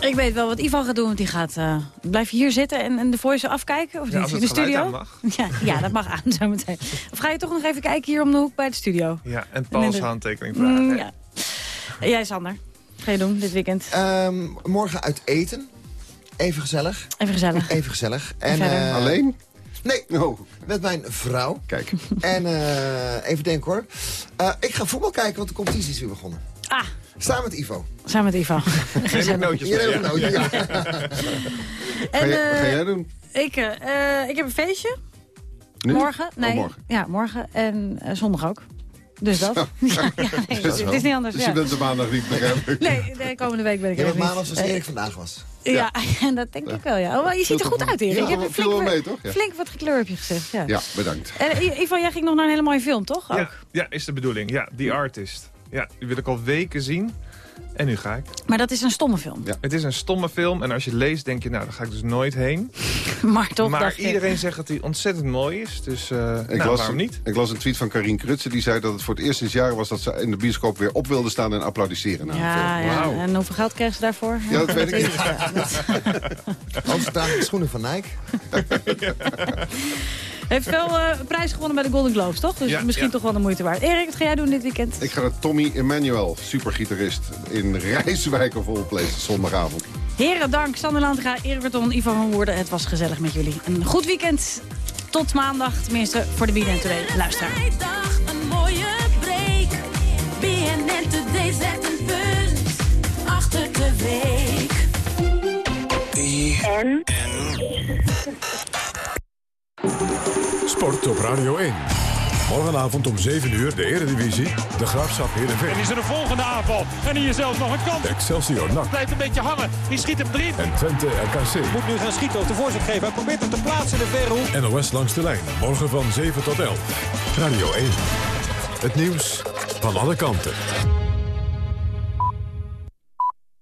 Ik weet wel wat Ivan gaat doen, want die gaat... eh blijf je hier zitten en, en de voice afkijken? Of Ja, niet? in de studio? aan mag. <laughs> Ja, ja, dat mag aan zo meteen. Of ga je toch nog even kijken hier om de hoek bij de studio? Ja, en Paul's handtekening vragen. Mm, ja. Jij, Sander? Wat ga je doen dit weekend? Ehm, morgen uit eten. Even gezellig. Even gezellig. Even gezellig. En, verder? eh, Alleen? Nee, met mijn vrouw. Kijk. <laughs> En eh, even denken hoor. Eh, ik ga voetbal kijken, want de competitie is weer begonnen. Ah. Samen met Ivo. Samen met. Neem ik nootjes Hier neem ik nootjes, ja. En, jij- <laughs> wat ga eh, jij doen? Ik, eh, eh, ik heb een feestje. Nu? Morgen? Oh, Nee. morgen. Ja, morgen en eh, zondag ook. Dus dat. ja, <laughs> ja, nee, Dat het is niet anders. Dus ja. je bent de maandag niet begrijp Nee, de komende week ben ik Ja, er maar niet. maandag zoals Eh, Erik vandaag was. Ja, en <laughs> dat denk ik wel, ja. Oh, maar je ziet er goed uit, Erik. Ja, je hebt flink, wel mee, toch? Ja. flink wat gekleur heb je gezegd. Ja. Ja, bedankt. En eh, Ivan, jij ging nog naar een hele mooie film, toch? Ook. Ja, ja, is de bedoeling. Ja, The Artist. Ja, die wil ik al weken zien. En nu ga ik. Maar dat is een stomme film. Het is een stomme film en als je het leest denk je, nou, daar ga ik dus nooit heen. <laughs> maar toch maar iedereen zegt dat hij ontzettend mooi is, dus eh Ik, nou, las, waarom niet? ik las een tweet van Karin Krutse. Die zei dat het voor het eerst sinds jaren was dat ze in de bioscoop weer op wilde staan en applaudisseren. Ja, ja. En hoeveel geld krijgen ze daarvoor? Ja, dat weet ik niet. <laughs> Ja, Anders draag ik schoenen van Nike. <laughs> Heeft wel eh prijs gewonnen bij de Golden Globes, toch? Dus Ja, misschien ja. toch wel de moeite waard. Erik, wat ga jij doen dit weekend? Ik ga naar Tommy Emmanuel, supergitarist. In Rijswijk of all places, zondagavond. Heren, dank. Sander Landga, Erik Berton, Ivan van Woerden. Het was gezellig met jullie. Een goed weekend. Tot maandag, tenminste voor de BNN Today. Luisteraar. Vrijdag een mooie break. BNN Today zet een punt achter de week. En? Sport op Radio 1. Morgenavond om 7 uur de Eredivisie. De Graafschap Heerenveen. En is er een volgende aanval. En hier zelfs nog een kans. Excelsior NAC. Blijft een beetje hangen. Die schiet hem erin. En Twente RKC. Moet nu gaan schieten of de voorzet geven. Hij probeert hem te plaatsen in de verre. NOS langs de lijn. Morgen van 7 tot 11. Radio 1. Het nieuws van alle kanten.